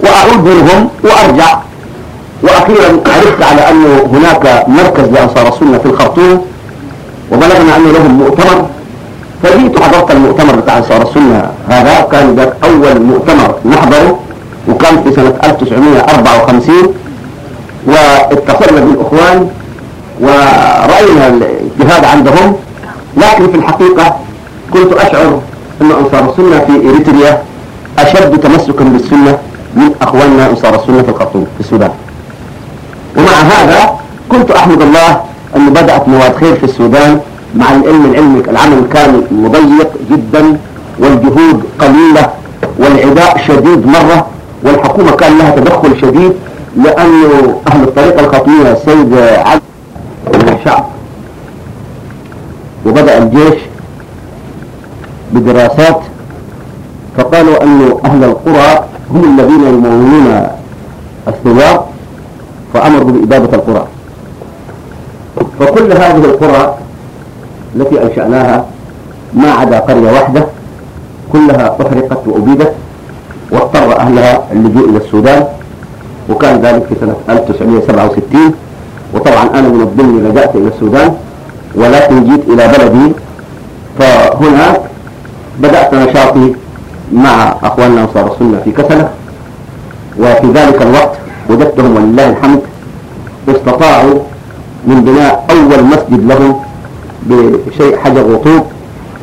وأعود منهم وأرجع. وأخيرا عرفت على أنه هناك مركز لأنصار السنة في الخرطوم وبلغنا أنه لهم مؤتمر. فجئت حضرت المؤتمر بتاع أنصار السنة هذا كان ذاك أول مؤتمر نحضره وكان في سنة 1954 واتصلنا بالإخوان ورأينا الجهاد عندهم. لكن في الحقيقة كنت أشعر أن أنصار السنة في إريتريا أشد تمسكا بالسنة من أخواننا أنصار السنة في الخرطوم في السودان. ومع هذا كنت أحمد الله أن بدأت مواد خير في السودان مع العلم العلمي العمل كان مضيق جدا والجهود قليلة والعداء شديد مرة والحكومة كان لها تدخل شديد لأنه أهل الطريقة الخطية السيد علي من الشعب وبدأ الجيش بدراسات فقالوا أن أهل القرى هم الذين يمولون الثوار فأمروا بإبادة القرى. فكل هذه القرى التي أنشأناها ما عدا قرية واحدة كلها أحرقت وأبيدت واضطر أهلها اللجوء إلى السودان وكان ذلك في سنة 1967 وطبعا أنا من الضمن لجأت إلى السودان ولكن جيت إلى بلدي. فهناك بدأت نشاطي مع أخواننا أنصار السنة في كسلة وفي ذلك الوقت وجدتهم ولله الحمد استطاعوا من بناء أول مسجد لهم بشيء حجر وطوب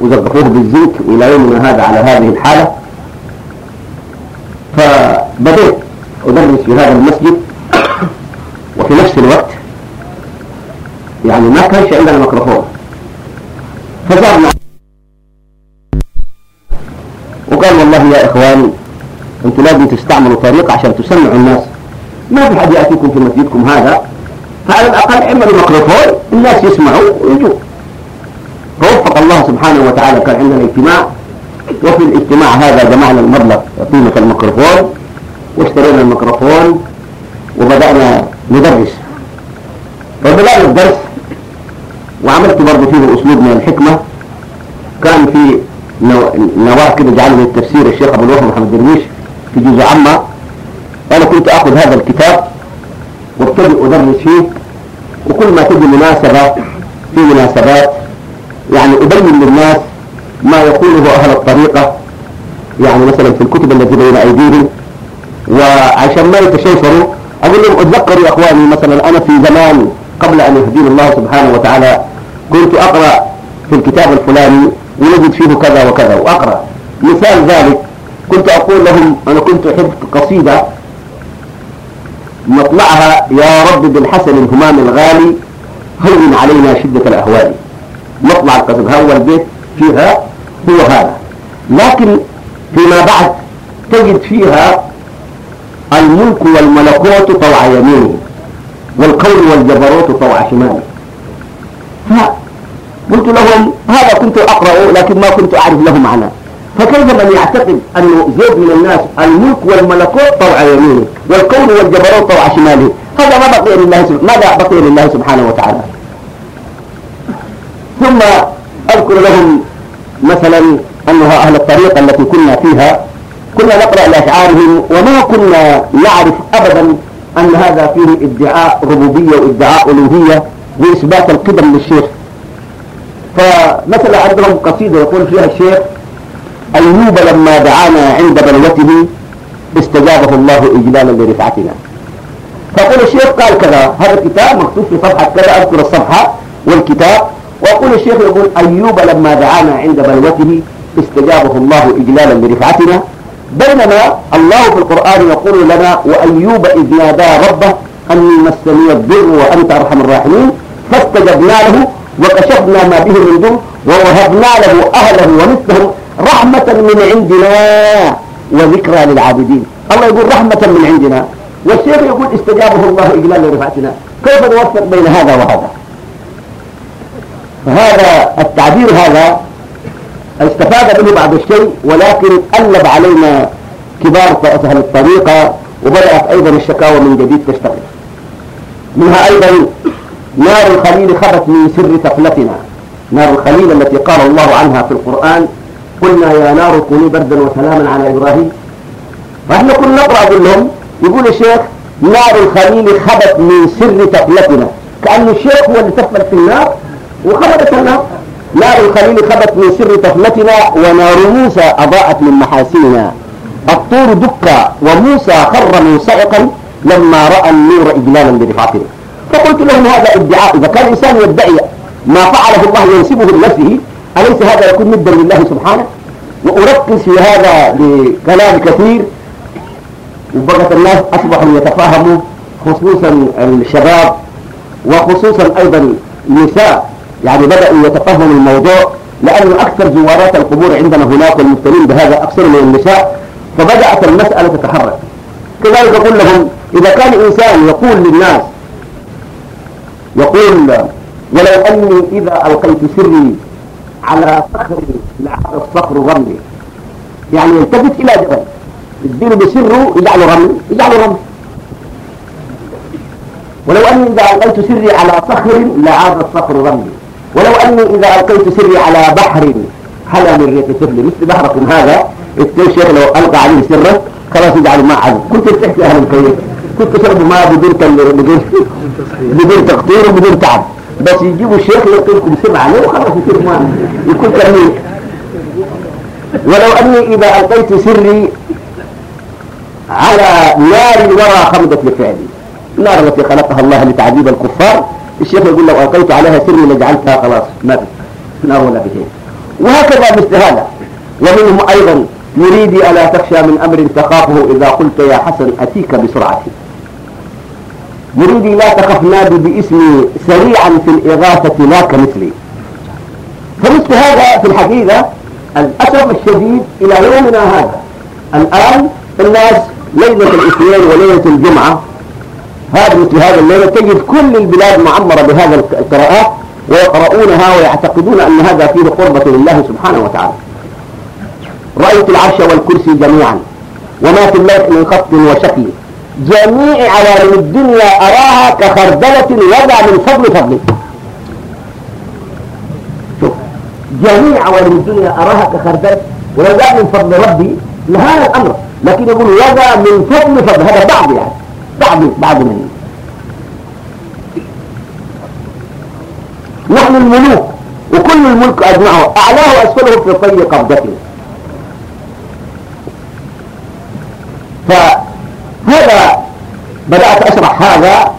وزقفوه بالزنك وإلى يومنا هذا على هذه الحالة. فبدأت أدرس في هذا المسجد وفي نفس الوقت يعني ما كانش عندنا ميكروفون. فزارنا وقال والله يا إخوان أنتم لازم تستعملوا طريقة عشان تسمعوا الناس. ما في حد يأتيكم في مسجدكم هذا. فعلى الأقل اعملوا ميكروفون الناس يسمعوا ويجوا. فوفق الله سبحانه وتعالى كان عندنا اجتماع. وفي الاجتماع هذا جمعنا المبلغ قيمة الميكروفون. واشترينا الميكروفون وبدأنا ندرس. فبدأنا الدرس وعملت برضه فيه أسلوب من الحكمة. كان في نواة كده جعله من التفسير الشيخ أبو الوفا محمد درويش في جزء عامة. أنا كنت أخذ هذا الكتاب وابتدئ أدرس فيه وكل ما تجي مناسبة في مناسبات. يعني أبين للناس ما يقوله أهل الطريقة. يعني مثلا في الكتب التي بين أيديهم. وعشان ما يتشوفروا أقول لهم اتذكروا يا أخواني مثلا أنا في زمان قبل أن يهديني الله سبحانه وتعالى كنت أقرأ في الكتاب الفلاني ونجد فيه كذا وكذا وأقرأ. مثال ذلك كنت أقول لهم أنا كنت أحب قصيدة مطلعها يا رب بالحسن الهمام الغالي هون علينا شدة الأهوال. مطلع القصيدة هو البيت فيها هو هذا. لكن فيما بعد تجد فيها الملك والملكوت طوع يمينه والقول والجبروت طوع شماله. فقلت لهم هذا كنت أقرأ لكن ما كنت أعرف له معنى فكيف من يعتقد أنه زيد من الناس الملك والملكوت طوع يمينه والكون والجبروت طوع شماله؟ هذا ما بقي لله ماذا بقي لله سبحانه وتعالى؟ ثم أذكر لهم مثلا أنها أهل الطريقة التي كنا فيها. كنا نقرأ لأشعارهم وما كنا نعرف أبدا أن هذا فيه ادعاء ربوبية وادعاء ألوهية وإثبات القدم للشيخ. فمثلا عندهم قصيدة يقول فيها الشيخ أيوب لما دعانا عند بلوته استجابه الله إجلالا لرفعتنا. فقول الشيخ قال كذا هذا الكتاب مكتوب في صفحة كذا أذكر الصفحة والكتاب. وأقول الشيخ يقول أيوب لما دعانا عند بلوته استجابه الله إجلالا لرفعتنا. بينما الله في القرآن يقول لنا وأيوب إذ نادى ربه أني مسني الضر وأنت أرحم الراحمين. فاستجبنا له وكشفنا ما به من ضر ووهبنا له أهله ومثلهم رحمة من عندنا وذكرى للعابدين. الله يقول رحمة من عندنا. والشيخ يقول استجابه الله إجلالا لرفعتنا. كيف نوفق بين هذا وهذا؟ فهذا التعبير هذا استفاد منه بعض الشيء ولكن قلب علينا كبار أهل الطريقة وبدأت أيضا الشكاوى من جديد تشتغل. منها أيضا نار الخليل خبت من سر تقلتنا نار الخليل التي قال الله عنها في القرآن قلنا يا نار كوني بردا وسلاما على إبراهيم. فإحنا كنا نقرأ أقول لهم يقول الشيخ نار الخليل خبت من سر تقلتنا. كأن الشيخ هو اللي تفل في النار وخبت النار. نار الخليل خبت من سر طفلتنا ونار موسى أضاءت من محاسننا. الطور دك وموسى خر منصعقا لما رأى النور إجلالا برفعته فقلت لهم هذا ادعاء. إذا كان الإنسان يدعي ما فعله الله ينسبه لنفسه أليس هذا يكون ندا لله سبحانه؟ وأركز في هذا بكلام كثير. وبقت الناس أصبحوا يتفاهموا خصوصا الشباب وخصوصا أيضا النساء. يعني بدأوا يتفهموا الموضوع لأن أكثر زوارات القبور عندنا هناك والمفترين بهذا أكثر من النساء فبدأت المسألة تتحرك. كذلك أقول لهم إذا كان إنسان يقول للناس يقول ولو أني إذا ألقيت سري على صخر الصخر رملي يعني يلتفت إلى جبل. يديله بسره يجعله رمل يجعله رمل ولو أني إذا ألقيت سري على صخر لعاد الصخر رملي ولو أني إذا ألقيت سري على بحر حلا من ريح سفلي مثل بحركم هذا الشيخ لو ألقى عليه سره خلاص يجعله ماء عذب كنت تحكي أهل الكيف كنت تشربوا ماء بدون بدون بدون تقطير وبدون تعب. بس يجيبوا الشيخ يلقي لكم سر عليه وخلاص يصير ماء يكون كرميل ولو أني إذا ألقيت سري على نار الورى خمدت لفعلي. النار التي خلقها الله لتعذيب الكفار. الشيخ يقول لو ألقيت عليها سري لجعلتها خلاص. ما في. نار ولا بشيء وهكذا مثل هذا ومنهم أيضا يريدي ألا تخشى من أمر تخافه إذا قلت يا حسن أتيك بسرعة يريدي لا تخف نادي باسمي سريعا في الإغاثة لا كمثلي. فمثل هذا في الحقيقة الأسف الشديد إلى يومنا هذا. الآن الناس ليلة الاثنين وليلة الجمعة هذه مثل هذا الليلة تجد كل البلاد معمرة بهذا القراءات ويقرؤونها ويعتقدون أن هذا فيه قربة لله سبحانه وتعالى. رأيت العرش والكرسي جميعا وما في الليل من خط وشكل. جميع عوالم الدنيا أراها كخردلة وضع من فضل فضلي جميع عوالم الدنيا أراها كخردلة وضع من فضل ربي لهذا الأمر. لكن يقول وضع من فضل فضل. هذا بعض يعني. بعض بعض من نحن الملوك وكل الملك أجمعه. أعلاه وأسفله في طي قبضته. فهذا بدأت أشرح هذا.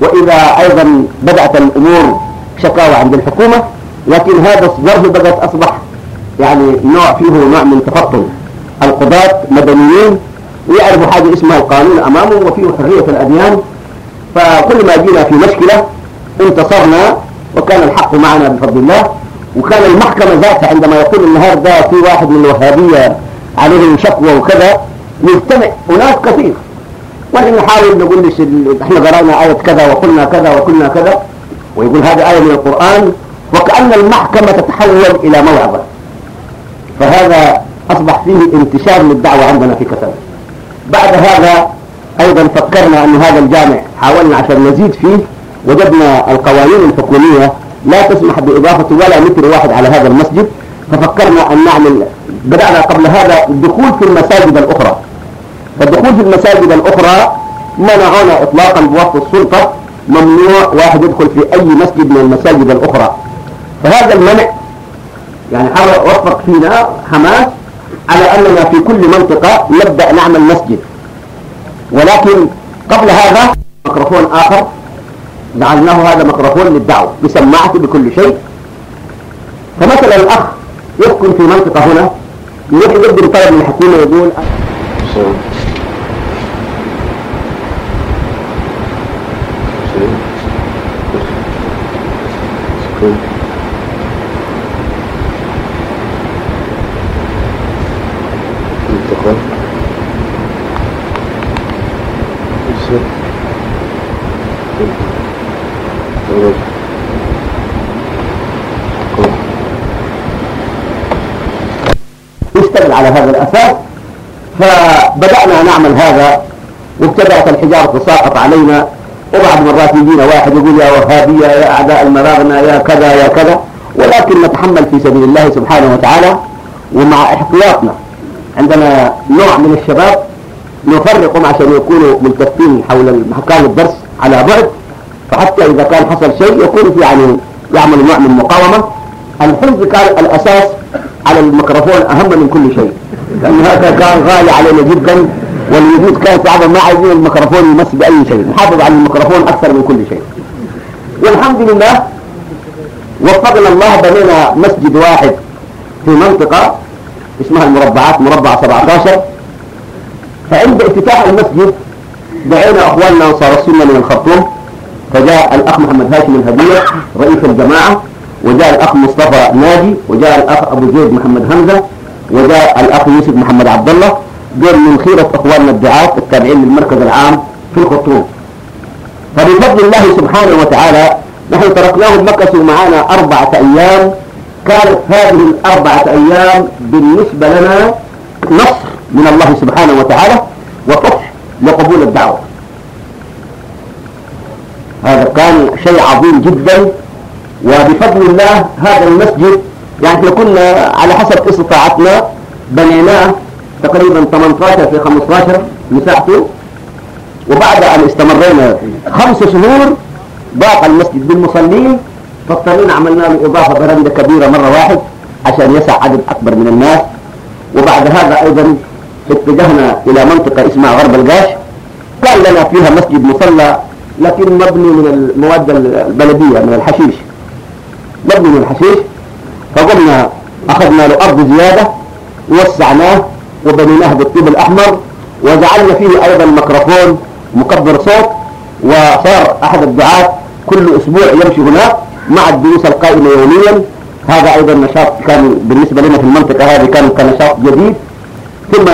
وإذا أيضا بدأت الأمور شكاوى عند الحكومة. لكن هذا الظرف بدأت أصبح يعني نوع فيه نوع من تفطن. القضاة مدنيين ويعرفوا حاجة اسمها القانون أمامهم وفيه حرية الأديان. فكل ما جينا في مشكلة انتصرنا وكان الحق معنا بفضل الله. وكان المحكمة ذاتها عندما يقول النهارده في واحد من الوهابية عليه شكوى وكذا يجتمع أناس كثير. ونحن نحاول نقول لش إحنا قرأنا آية كذا وقلنا كذا وقلنا كذا. ويقول هذه آية من القرآن وكأن المحكمة تتحول إلى موعظة. فهذا أصبح فيه انتشار للدعوة عندنا في كتاب بعد هذا أيضا فكرنا أن هذا الجامع حاولنا عشان نزيد فيه وجدنا القوانين الحكومية لا تسمح بإضافة ولا متر واحد على هذا المسجد. ففكرنا أن نعمل بدأنا قبل هذا الدخول في المساجد الأخرى. فالدخول في المساجد الأخرى منعونا إطلاقا بواسطة السلطة ممنوع واحد يدخل في أي مسجد من المساجد الأخرى. فهذا المنع. يعني وفق فينا حماس على أننا في كل منطقة نبدأ نعمل مسجد. ولكن قبل هذا ميكروفون آخر. جعلناه هذا ميكروفون للدعوة بسماعته بكل شيء. فمثلا الأخ يسكن في منطقة هنا يروح يقدم طلب من الحكومة يقول نشتغل على هذا الأساس فبدأنا نعمل هذا وابتدأت الحجارة تساقط علينا. وبعد مرات يجينا واحد يقول يا وهابية يا أعداء المراغنة يا كذا يا كذا. ولكن نتحمل في سبيل الله سبحانه وتعالى ومع احتياطنا. عندنا نوع من الشباب نفرقهم عشان يكونوا ملتفين حول مكان الدرس على بعد فحتى إذا كان حصل شيء يكون في يعني يعمل نوع من المقاومة. الحفظ كان الأساس على الميكروفون أهم من كل شيء. لأن هذا كان غالي علينا جدا والوجود كان صعبا ما عايزين الميكروفون يمس بأي شيء. نحافظ على الميكروفون أكثر من كل شيء. والحمد لله وفقنا الله بنينا مسجد واحد في منطقة اسمها المربعات مربع 17 فعند افتتاح المسجد دعينا أخواننا انصار السنة من الخرطوم فجاء الأخ محمد هاشم الهدية رئيس الجماعة. وجاء الأخ مصطفى ناجي وجاء الأخ أبو زيد محمد حمزة وجاء الأخ يوسف محمد عبد الله دول من خيرة إخواننا الدعاة التابعين للمركز العام في الخطوط فبفضل الله سبحانه وتعالى نحن تركناهم مكثوا معنا أربعة أيام. كانت هذه الأربعة أيام بالنسبة لنا نصر من الله سبحانه وتعالى وفتح لقبول الدعوة. هذا كان شيء عظيم جدا. وبفضل الله هذا المسجد يعني كنا على حسب استطاعتنا بنيناه تقريبا 18 في 15 مساحته. وبعد أن استمرينا خمس شهور ضاق المسجد بالمصلين فاضطرينا عملنا له إضافة برندة كبيرة مرة واحد عشان يسع عدد أكبر من الناس. وبعد هذا أيضا اتجهنا إلى منطقة اسمها غرب القاش كان لنا فيها مسجد مصلى لكن مبني من المواد البلدية من الحشيش. مبني من الحشيش. فقمنا أخذنا له أرض زيادة ووسعناه وبنيناه بالطوب الأحمر وجعلنا فيه أيضا ميكروفون مكبر صوت وصار أحد الدعاة كل أسبوع يمشي هناك مع الدروس القائمة يوميا. هذا أيضا نشاط كان بالنسبة لنا في المنطقة هذه كان كنشاط جديد. ثم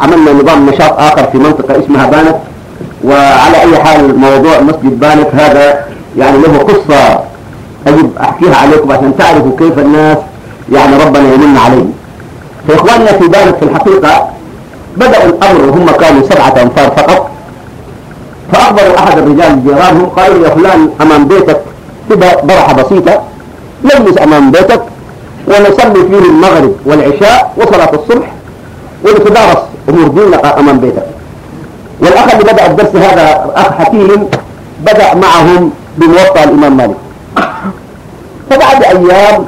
عملنا نظام نشاط آخر في منطقة اسمها بانت وعلى أي حال موضوع مسجد بانت هذا يعني له قصة أجب أحكيها عليكم عشان تعرفوا كيف الناس يعني ربنا يمن عليهم. فإخواننا في بانت في الحقيقة بدأ الأمر وهم كانوا سبعة أنفار فقط. فأخبروا أحد الرجال جيرانهم قالوا يا فلان أمام بيتك كده برحة بسيطة نجلس أمام بيتك ونصلي فيه المغرب والعشاء وصلاة الصبح ونتدارس أمور ديننا أمام بيتك. والأخ اللي بدأ الدرس هذا أخ حكيم بدأ معهم بموطأ الإمام مالك. فبعد أيام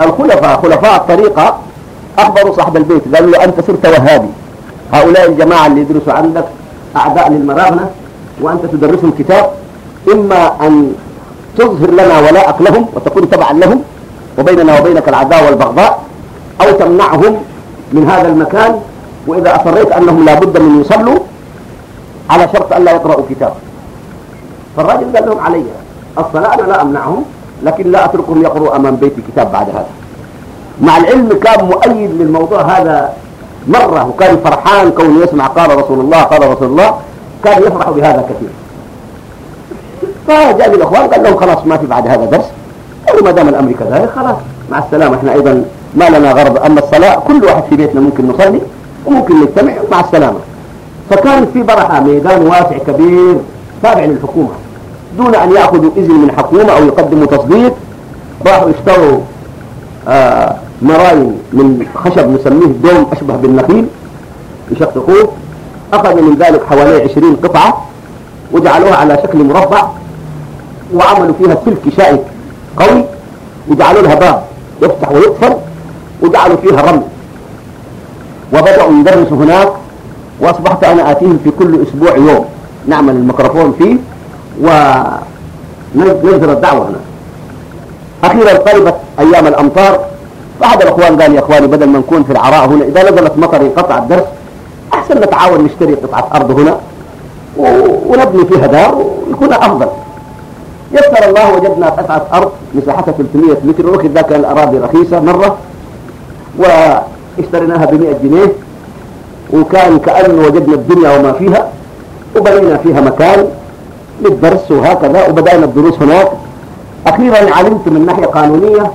الخلفاء خلفاء الطريقة أخبروا صاحب البيت قالوا له أنت صرت وهابي. هؤلاء الجماعة اللي يدرسوا عندك أعداء للمراغنة وأنت تدرسهم كتاب إما أن تظهر لنا ولاءك لهم وتكون تبعا لهم وبيننا وبينك العداوة والبغضاء أو تمنعهم من هذا المكان وإذا أصريت أنهم لابد من يصلوا على شرط أن لا يقرأوا كتاب. فالراجل قال لهم علي الصلاة أنا لا أمنعهم لكن لا أتركهم يقرأوا أمام بيتي كتاب بعد هذا. مع العلم كان مؤيد للموضوع هذا مرة وكان فرحان كونه يسمع قال رسول الله قال رسول الله كان يفرح بهذا كثير. فجاء الأخوان قال لهم خلاص ما في بعد هذا درس. قالوا ما دام الأمر كذلك خلاص مع السلامة. إحنا أيضا ما لنا غرض. أما الصلاة كل واحد في بيتنا ممكن نصلي وممكن نجتمع مع السلامة. فكان في برحة ميدان واسع كبير تابع للحكومة. دون أن يأخذوا إذن من حكومة أو يقدموا تصديق راحوا اشتروا آه من خشب نسميه دوم أشبه بالنخيل يشققوه. أخذوا من ذلك حوالي عشرين قطعة وجعلوها على شكل مربع وعملوا فيها سلك شائك قوي. وجعلوا لها باب يفتح ويقفل وجعلوا فيها رمل. وبدأوا يدرسوا هناك وأصبحت أنا آتيهم في كل أسبوع يوم. نعمل الميكروفون فيه. وننزل الدعوة هنا. أخيرا قربت أيام الأمطار. فأحد الأخوان قال يا أخواني بدل ما نكون في العراء هنا إذا نزلت مطر ينقطع الدرس أحسن نتعاون نشتري قطعة أرض هنا ونبني فيها دار ويكون أفضل. يسر الله وجدنا قطعة أرض مساحتها 300 متر وأخذ ذاك الأراضي رخيصة مرة واشتريناها ب 100 جنيه. وكان كأنه وجدنا الدنيا وما فيها وبنينا فيها مكان. للدرس وهكذا وبدأنا الدروس هناك. أخيرا علمت من ناحية قانونية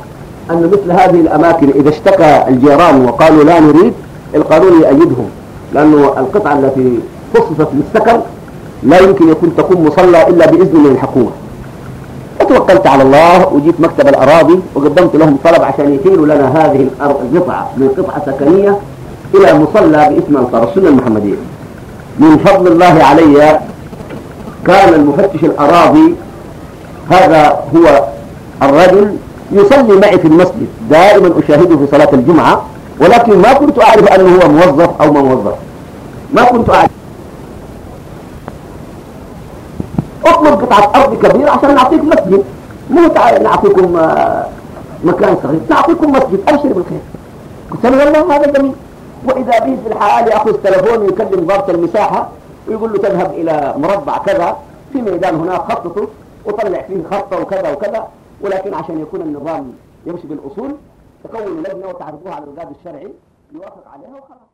أن مثل هذه الأماكن إذا اشتكى الجيران وقالوا لا نريد القانون يأيدهم لأنه القطعة التي خصصت للسكن لا يمكن يكون تكون مصلى إلا بإذن من الحكومة. فتوكلت على الله وجيت مكتب الأراضي وقدمت لهم طلب عشان يحيلوا لنا هذه القطعة من قطعة سكنية إلى مصلى باسم أنصار السنة المحمدية. من فضل الله علي كان المفتش الأراضي هذا هو الرجل يصلي معي في المسجد. دائما أشاهده في صلاة الجمعة ولكن ما كنت أعرف أنه هو موظف أو ما موظف. ما كنت أعرف. أطلب قطعة أرض كبيرة عشان نعطيك مسجد. مو نعطيكم مكان صغير نعطيكم مسجد. أبشر بالخير. قلت له والله هذا جميل. وإذا به في الحال يأخذ تلفون ويكلم ضابط المساحة. ويقول له تذهب إلى مربع كذا في ميدان هناك خططه وطلع فيه خطة وكذا وكذا ولكن عشان يكون النظام يمشي بالأصول تكونوا لجنة وتعرضوها على القاضي الشرعي يوافق عليها وخلاص.